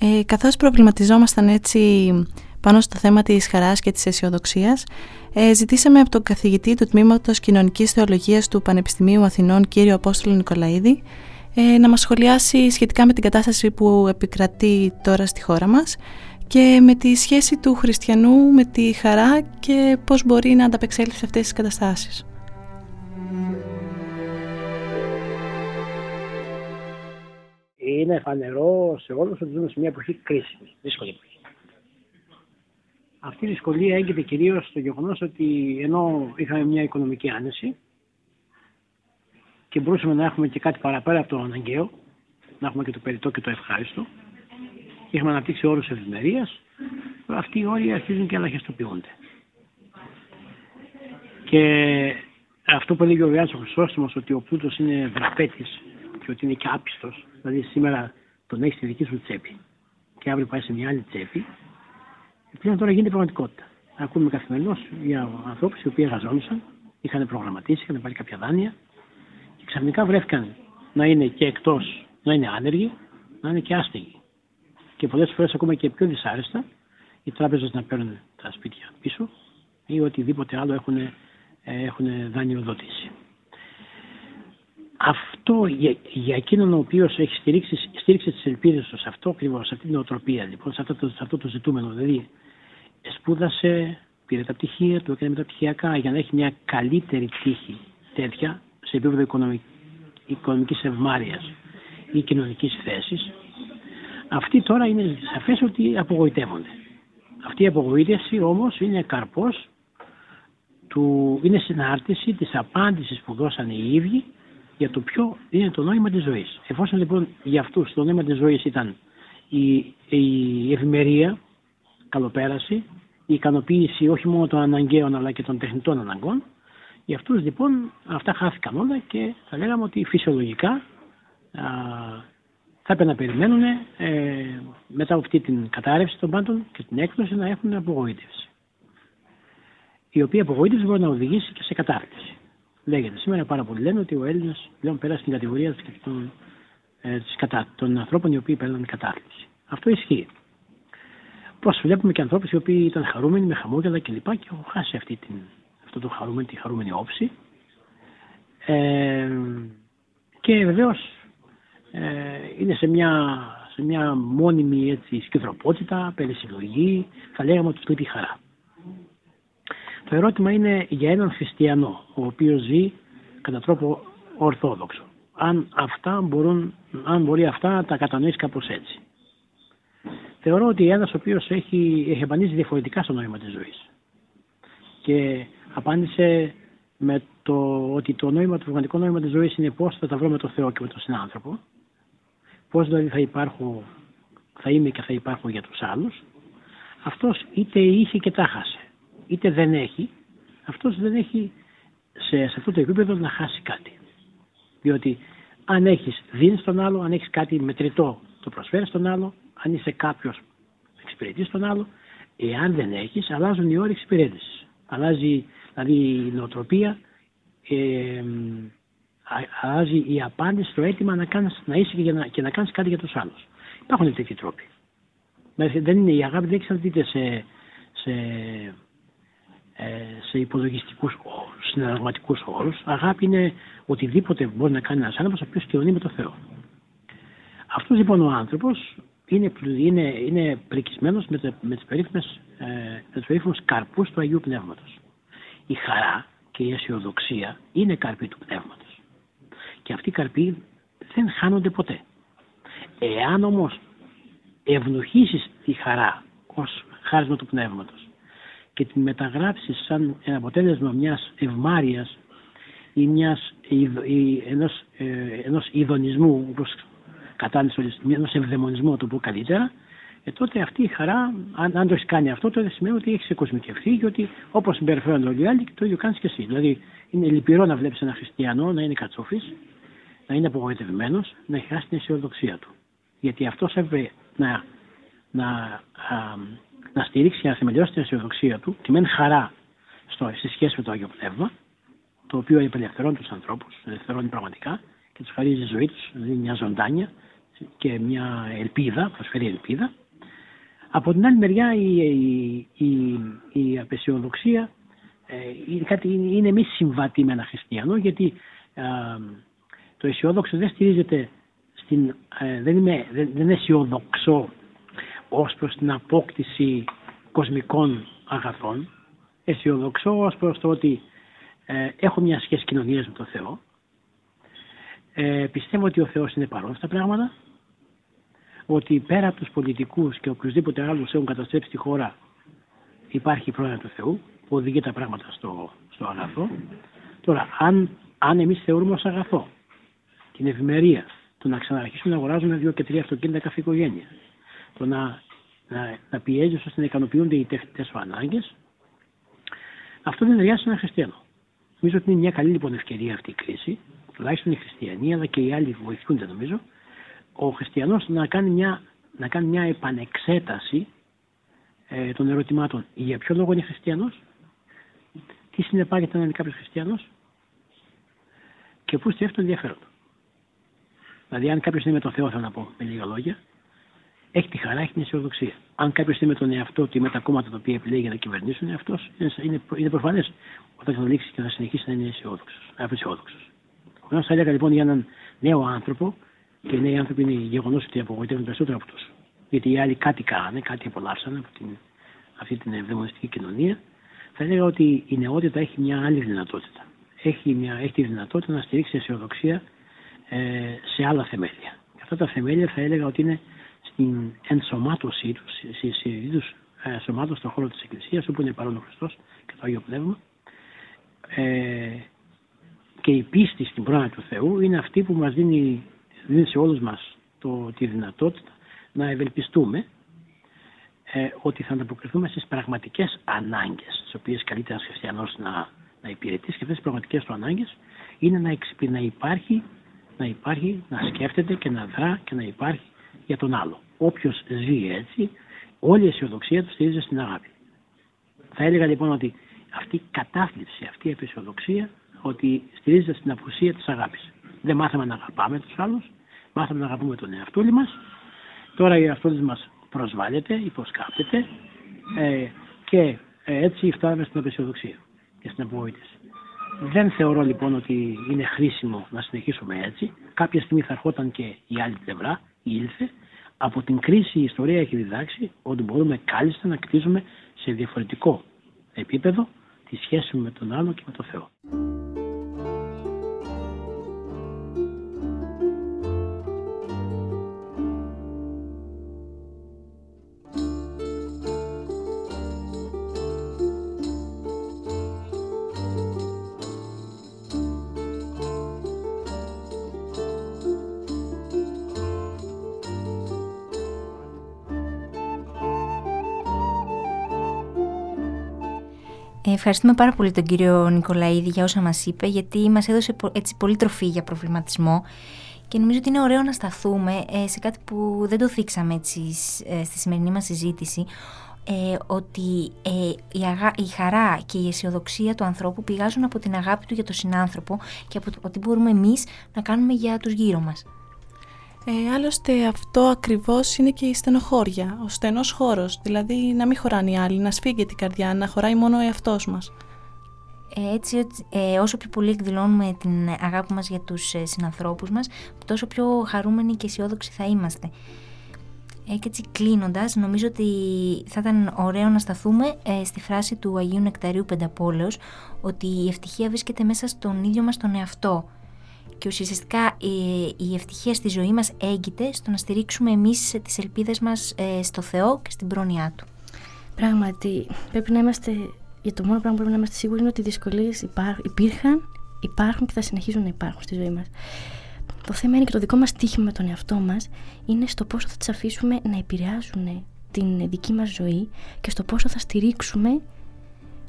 Ε, καθώς προβληματιζόμασταν έτσι πάνω στο θέμα της χαράς και της αισιοδοξίας, ε, ζητήσαμε από τον καθηγητή του Τμήματος Κοινωνικής Θεολογίας του Πανεπιστημίου Αθηνών, κύριο Απόστολο Νικολαίδη, ε, να μας σχολιάσει σχετικά με την κατάσταση που επικρατεί τώρα στη χώρα μας και με τη σχέση του χριστιανού με τη χαρά και πώς μπορεί να ανταπεξέλθει σε αυτές τις καταστάσεις. Είναι φανερό σε όλους ότι ζούμε σε μια εποχή κρίσιμη, δύσκολη εποχή. Αυτή η δυσκολία έγκυται κυρίως στο γεγονός ότι ενώ είχαμε μια οικονομική άνεση και μπορούσαμε να έχουμε και κάτι παραπέρα από το αναγκαίο, να έχουμε και το περιττό και το ευχάριστο, είχαμε αναπτύξει όρους ευημερίας, αυτοί οι όροι αρχίζουν και ελαχιστοποιούνται. Και αυτό που έλεγε ο Γιάννη ο Χρυσόστομος, ότι ο πλούτος είναι δραπέτη και ότι είναι και άπιστος, δηλαδή σήμερα τον έχεις στη δική σου τσέπη και αύριο πάει σε μια άλλη τσέπη, πλέον τώρα γίνεται πραγματικότητα. Ακούμε καθημερινώς για ανθρώπους οι οποίοι εργαζόντουσαν, είχαν προγραμματίσει, είχαν πάρει κάποια δάνεια και ξαφνικά βρέθηκαν να είναι και εκτός, να είναι άνεργοι, να είναι και άστεγοι. Και πολλές φορές ακόμα και πιο δυσάρεστα, οι τράπεζες να παίρνουν τα σπίτια πίσω ή οτιδήποτε άλλο έχουν ε, έχουν δανειοδοτήσει. Αυτό για, για εκείνον ο οποίος έχει στηρίξει, στήριξει τις ελπίδες του σε αυτό ακριβώς, σε αυτή την οτροπία λοιπόν, σε αυτό, το, σε αυτό το ζητούμενο. Δηλαδή, σπούδασε, πήρε τα πτυχία του, έκανε μεταπτυχιακά για να έχει μια καλύτερη τύχη τέτοια σε επίπεδο οικονομική, οικονομικής ευμάρειας ή κοινωνικής θέσης, αυτοί τώρα είναι σαφές ότι απογοητεύονται. Αυτή η απογοήτευση όμως είναι καρπός του, είναι συνάρτηση της απάντησης που δώσανε οι ίδιοι για το ποιο είναι το νόημα της ζωής. Εφόσον λοιπόν για αυτούς το νόημα της ζωής ήταν η, η ευημερία, καλοπέραση, η ικανοποίηση όχι μόνο των αναγκαίων αλλά και των τεχνητών αναγκών, για αυτούς λοιπόν αυτά χάθηκαν όλα και θα λέγαμε ότι φυσιολογικά α, θα έπρεπε να περιμένουν ε, μετά από αυτή την κατάρρευση των πάντων και την έκδοση να έχουν απογοήτευση. Η οποία απογοήτευση μπορεί να οδηγήσει και σε κατάρτιση. Λέγεται σήμερα πάρα πολύ λένε ότι ο Έλληνας πλέον πέρασε στην κατηγορία των, ε, κατά, των ανθρώπων οι οποίοι παίρνουν κατάρτιση. Αυτό ισχύει. Πώς βλέπουμε και ανθρώπους οι οποίοι ήταν χαρούμενοι με χαμόγελα κλπ. Και, και έχουν χάσει αυτή την, αυτό το χαρούμενο, τη χαρούμενη όψη. Ε, και βεβαίως ε, είναι σε μια, σε μια μόνιμη έτσι, σκυδροπότητα, περισυλλογή, θα λέγαμε ότι του λείπει χαρά. Το ερώτημα είναι για έναν χριστιανό, ο οποίος ζει κατά τρόπο ορθόδοξο. Αν, αυτά μπορούν, αν μπορεί αυτά να τα κατανοήσει κάπως έτσι. Θεωρώ ότι ένας ο οποίος έχει, έχει απαντήσει διαφορετικά στο νόημα της ζωής και απάντησε με το ότι το νόημα, το πραγματικό νόημα της ζωής είναι πώς θα τα βρω με τον Θεό και με τον συνάνθρωπο, πώς δηλαδή θα υπάρχω, θα είμαι και θα υπάρχω για τους άλλους, αυτός είτε είχε και τα χάσε είτε δεν έχει, αυτός δεν έχει σε, σε αυτό το επίπεδο να χάσει κάτι. Διότι αν έχεις δίνεις στον άλλο, αν έχεις κάτι μετρητό το προσφέρεις στον άλλο, αν είσαι κάποιος εξυπηρετεί στον άλλο, εάν δεν έχεις αλλάζουν οι όροι εξυπηρέτησης. Αλλάζει δηλαδή η νοοτροπία, ε, αλλάζει η απάντηση στο αίτημα να, κάνεις, να είσαι και, να, και να κάνεις κάτι για τους άλλους. Υπάρχουν τέτοιοι τρόποι. Δεν είναι, η αγάπη δεν εξαρτείται σε, σε ε, σε υπολογιστικού όρου, συναλλαγματικούς όρους. Αγάπη είναι οτιδήποτε μπορεί να κάνει ένας άνθρωπος ο οποίος κοινωνεί με τον Θεό. Αυτός λοιπόν ο άνθρωπος είναι, είναι, είναι πρικισμένος με, με, ε, περίφημους καρπούς του Αγίου Πνεύματος. Η χαρά και η αισιοδοξία είναι καρποί του πνεύματος. Και αυτοί οι καρποί δεν χάνονται ποτέ. Εάν όμως ευνοχήσεις τη χαρά ως χάρισμα του πνεύματος και την μεταγράψεις σαν αποτέλεσμα μιας ευμάρειας ή μιας, ή ενός, ε, ενός ειδονισμού, όπως κατάληξε ενός ευδαιμονισμού, το πω καλύτερα, ε, τότε αυτή η χαρά, αν, αν το έχεις κάνει αυτό, τότε σημαίνει ότι έχεις κοσμικευτεί και ότι όπως συμπεριφέρονται όλοι οι άλλοι, το ίδιο κάνεις και εσύ. Δηλαδή, είναι λυπηρό να βλέπεις ένα χριστιανό να είναι κατσόφης, να είναι απογοητευμένος, να έχει χάσει την αισιοδοξία του. Γιατί αυτός έπρεπε να, να α, να στηρίξει και να θεμελιώσει την αισιοδοξία του, τη μεν χαρά στο, στη σχέση με το Άγιο Πνεύμα, το οποίο απελευθερώνει τους ανθρώπους, ελευθερώνει πραγματικά και τους χαρίζει τη ζωή τους, δηλαδή μια ζωντάνια και μια ελπίδα, προσφέρει ελπίδα. Από την άλλη μεριά η, η, η, η απεσιοδοξία ε, είναι, κάτι, είναι μη συμβατή με ένα χριστιανό γιατί το αισιόδοξο δεν στηρίζεται στην, ε, δεν, είμαι, δεν, δεν είναι αισιοδοξό ως προς την απόκτηση κοσμικών αγαθών, αισιοδοξώ ως προς το ότι ε, έχω μια σχέση κοινωνίας με τον Θεό, ε, πιστεύω ότι ο Θεός είναι παρόν στα πράγματα, ότι πέρα από τους πολιτικούς και οποιουσδήποτε άλλους έχουν καταστρέψει τη χώρα υπάρχει πρόνοια του Θεού που οδηγεί τα πράγματα στο, στο αγαθό. Τώρα, αν, αν εμείς θεωρούμε ως αγαθό την ευημερία, το να ξαναρχίσουμε να αγοράζουμε δύο και τρία αυτοκίνητα κάθε οικογένεια, το να, να, να πιέζει ώστε να ικανοποιούνται οι τεχνητές σου ανάγκες, αυτό δεν ταιριάζει σε έναν χριστιανό. Νομίζω ότι είναι μια καλή λοιπόν ευκαιρία αυτή η κρίση, τουλάχιστον οι χριστιανοί, αλλά και οι άλλοι βοηθούνται νομίζω, ο χριστιανός να, κάνει μια, να κάνει μια επανεξέταση ε, των ερωτημάτων. Για ποιο λόγο είναι χριστιανός, τι συνεπάγεται να είναι κάποιος χριστιανός και πού στρέφει το ενδιαφέρον. Δηλαδή, αν κάποιος είναι με τον Θεό, θέλω να πω με λίγα λόγια, έχει τη χαρά, έχει την αισιοδοξία. Αν κάποιος θέλει με τον εαυτό του ή με τα κόμματα τα οποία επιλέγει να κυβερνήσουν, αυτός είναι, είναι, είναι προφανές όταν θα καταλήξει και θα συνεχίσει να είναι αισιόδοξος. Επομένως, θα έλεγα λοιπόν για έναν νέο άνθρωπο, και οι νέοι άνθρωποι είναι γεγονός ότι απογοητεύουν περισσότερο από αυτού. Γιατί οι άλλοι κάτι κάνανε, κάτι απολαύσανε από την, αυτή την ευδαιμονιστική κοινωνία. Θα έλεγα ότι η νεότητα έχει μια άλλη δυνατότητα. Έχει, μια, έχει τη δυνατότητα να στηρίξει αισιοδοξία ε, σε άλλα θεμέλια. Και αυτά τα θεμέλια θα έλεγα ότι είναι στην ενσωμάτωσή τους, στη είδου ενσωμάτωση στον χώρο της Εκκλησίας, όπου είναι παρόν ο Χριστός και το Άγιο Πνεύμα. Ε, και η πίστη στην πρόνοια του Θεού είναι αυτή που μας δίνει, δίνει σε όλους μας το, τη δυνατότητα να ευελπιστούμε ε, ότι θα ανταποκριθούμε στις πραγματικές ανάγκες τις οποίες καλείται ένας χριστιανός να, να υπηρετήσει και αυτές οι πραγματικές του ανάγκες είναι να, να, υπάρχει, να υπάρχει, να σκέφτεται και να δρά και να υπάρχει για τον άλλο. Όποιος ζει έτσι, όλη η αισιοδοξία του στηρίζεται στην αγάπη. Θα έλεγα λοιπόν ότι αυτή η κατάθλιψη, αυτή η αισιοδοξία ότι στηρίζεται στην απουσία της αγάπης. Δεν μάθαμε να αγαπάμε τους άλλους, μάθαμε να αγαπούμε τον εαυτό μας. Τώρα η εαυτό μας προσβάλλεται, υποσκάπτεται ε, και ε, έτσι φτάνουμε στην απεσιοδοξία και στην απογοήτευση. Δεν θεωρώ λοιπόν ότι είναι χρήσιμο να συνεχίσουμε έτσι. Κάποια στιγμή θα ερχόταν και η άλλη πλευρά, η ήλθε. Από την κρίση η ιστορία έχει διδάξει ότι μπορούμε κάλλιστα να κτίζουμε σε διαφορετικό επίπεδο τη σχέση με τον άλλο και με τον Θεό. Ευχαριστούμε πάρα πολύ τον κύριο Νικολαίδη για όσα μας είπε, γιατί μας έδωσε έτσι πολύ τροφή για προβληματισμό και νομίζω ότι είναι ωραίο να σταθούμε ε, σε κάτι που δεν το θίξαμε έτσι ε, στη σημερινή μας συζήτηση, ε, ότι η, η χαρά και η αισιοδοξία του ανθρώπου πηγάζουν από την αγάπη του για τον συνάνθρωπο και από το τι μπορούμε εμείς να κάνουμε για τους γύρω μας. Ε, άλλωστε αυτό ακριβώς είναι και η στενοχώρια, ο στενός χώρος, δηλαδή να μην χωράνε οι άλλοι, να σφίγγει την καρδιά, να χωράει μόνο ο εαυτός μας. Ε, έτσι, ε, όσο πιο πολύ εκδηλώνουμε την αγάπη μας για τους ε, συνανθρώπους μας, τόσο πιο χαρούμενοι και αισιόδοξοι θα είμαστε. Ε, και έτσι κλείνοντας, νομίζω ότι θα ήταν ωραίο να σταθούμε ε, στη φράση του Αγίου Νεκταρίου Πενταπόλεως ότι η ευτυχία βρίσκεται μέσα στον ίδιο μας τον εαυτό και ουσιαστικά η ευτυχία στη ζωή μας έγκυται στο να στηρίξουμε εμείς τις ελπίδες μας ε, στο Θεό και στην πρόνοιά Του. Πράγματι, πρέπει να είμαστε, για το μόνο πράγμα που πρέπει να είμαστε σίγουροι είναι ότι οι δυσκολίες υπήρχαν, υπάρχουν και θα συνεχίζουν να υπάρχουν στη ζωή μας. Το θέμα είναι και το δικό μας τύχημα με τον εαυτό μας είναι στο πόσο θα τις αφήσουμε να επηρεάζουν την δική μας ζωή και στο πόσο θα στηρίξουμε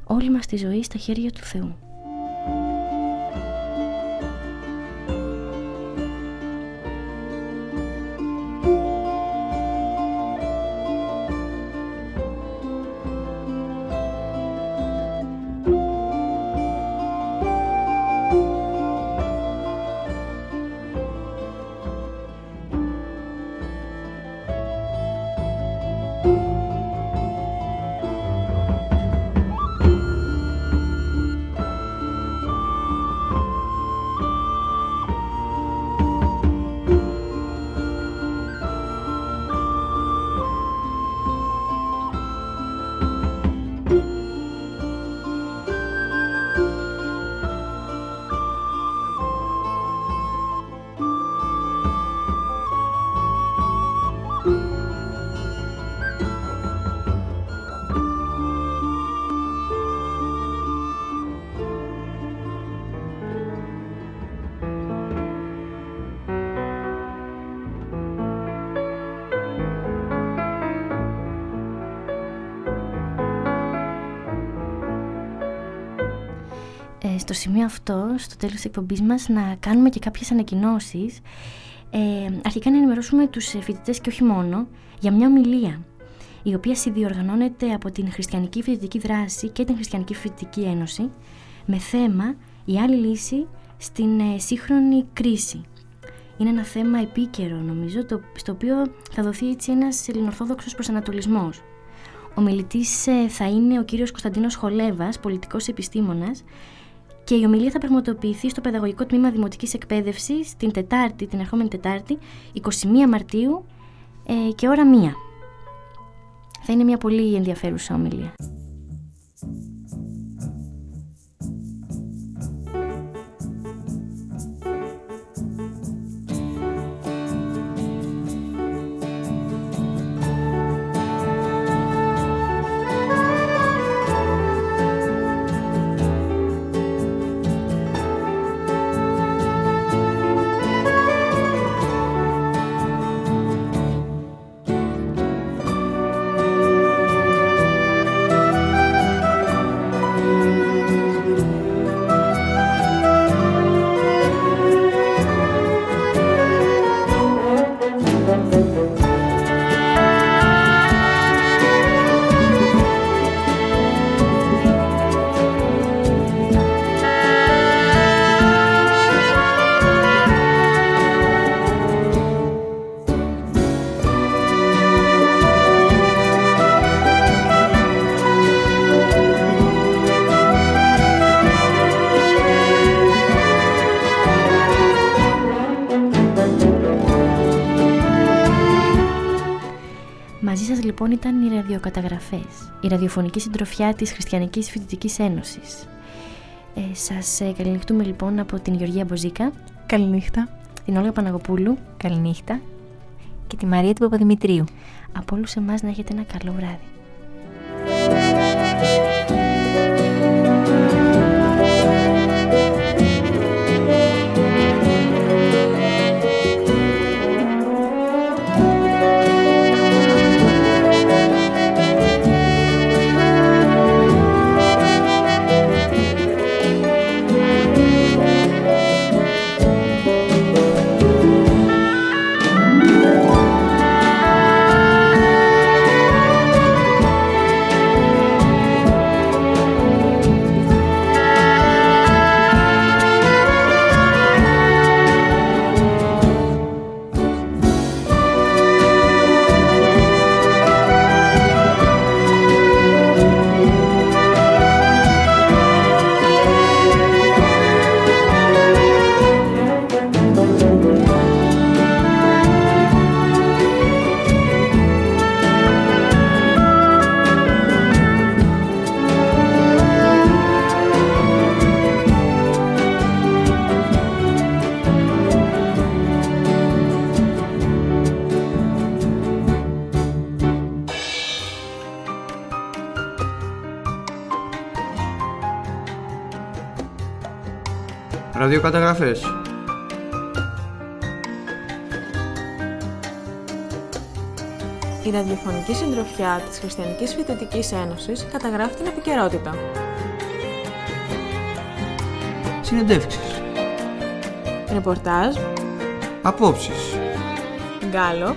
όλη μας τη ζωή στα χέρια του Θεού. Στο σημείο αυτό, στο τέλος της εκπομπής μας, να κάνουμε και κάποιες ανακοινώσεις. Ε, αρχικά να ενημερώσουμε τους φοιτητές και όχι μόνο για μια ομιλία η οποία συνδιοργανώνεται από την Χριστιανική Φοιτητική Δράση και την Χριστιανική Φοιτητική Ένωση με θέμα «Η άλλη λύση στην ε, σύγχρονη κρίση». Είναι ένα θέμα επίκαιρο νομίζω, το, στο οποίο θα δοθεί έτσι ένας ελληνορθόδοξος προσανατολισμός. Ο μιλητής ε, θα είναι ο κύριος Κωνσταντίνος Χολέβας, πολιτικός επιστήμονας, και η ομιλία θα πραγματοποιηθεί στο Παιδαγωγικό Τμήμα Δημοτικής Εκπαίδευσης την Τετάρτη, την ερχόμενη Τετάρτη, 21 Μαρτίου ε, και ώρα 1. Θα είναι μια πολύ ενδιαφέρουσα ομιλία. Λοιπόν ήταν οι ραδιοκαταγραφές, η ραδιοφωνική συντροφιά της Χριστιανικής Φοιτητικής Ένωσης. Ε, σας ε, καληνυχτούμε λοιπόν από την Γεωργία Μποζίκα, Καληνύχτα. την Όλγα Παναγοπούλου, Καληνύχτα. Και τη Μαρία την Παπαδημητρίου. από όλους εμάς να έχετε ένα καλό βράδυ. Ραδιοκαταγραφές. Η ραδιοφωνική συντροφιά της Χριστιανικής Φοιτητικής Ένωσης καταγράφει την επικαιρότητα. Συνεντεύξεις. Ρεπορτάζ, Απόψεις. γκάλο,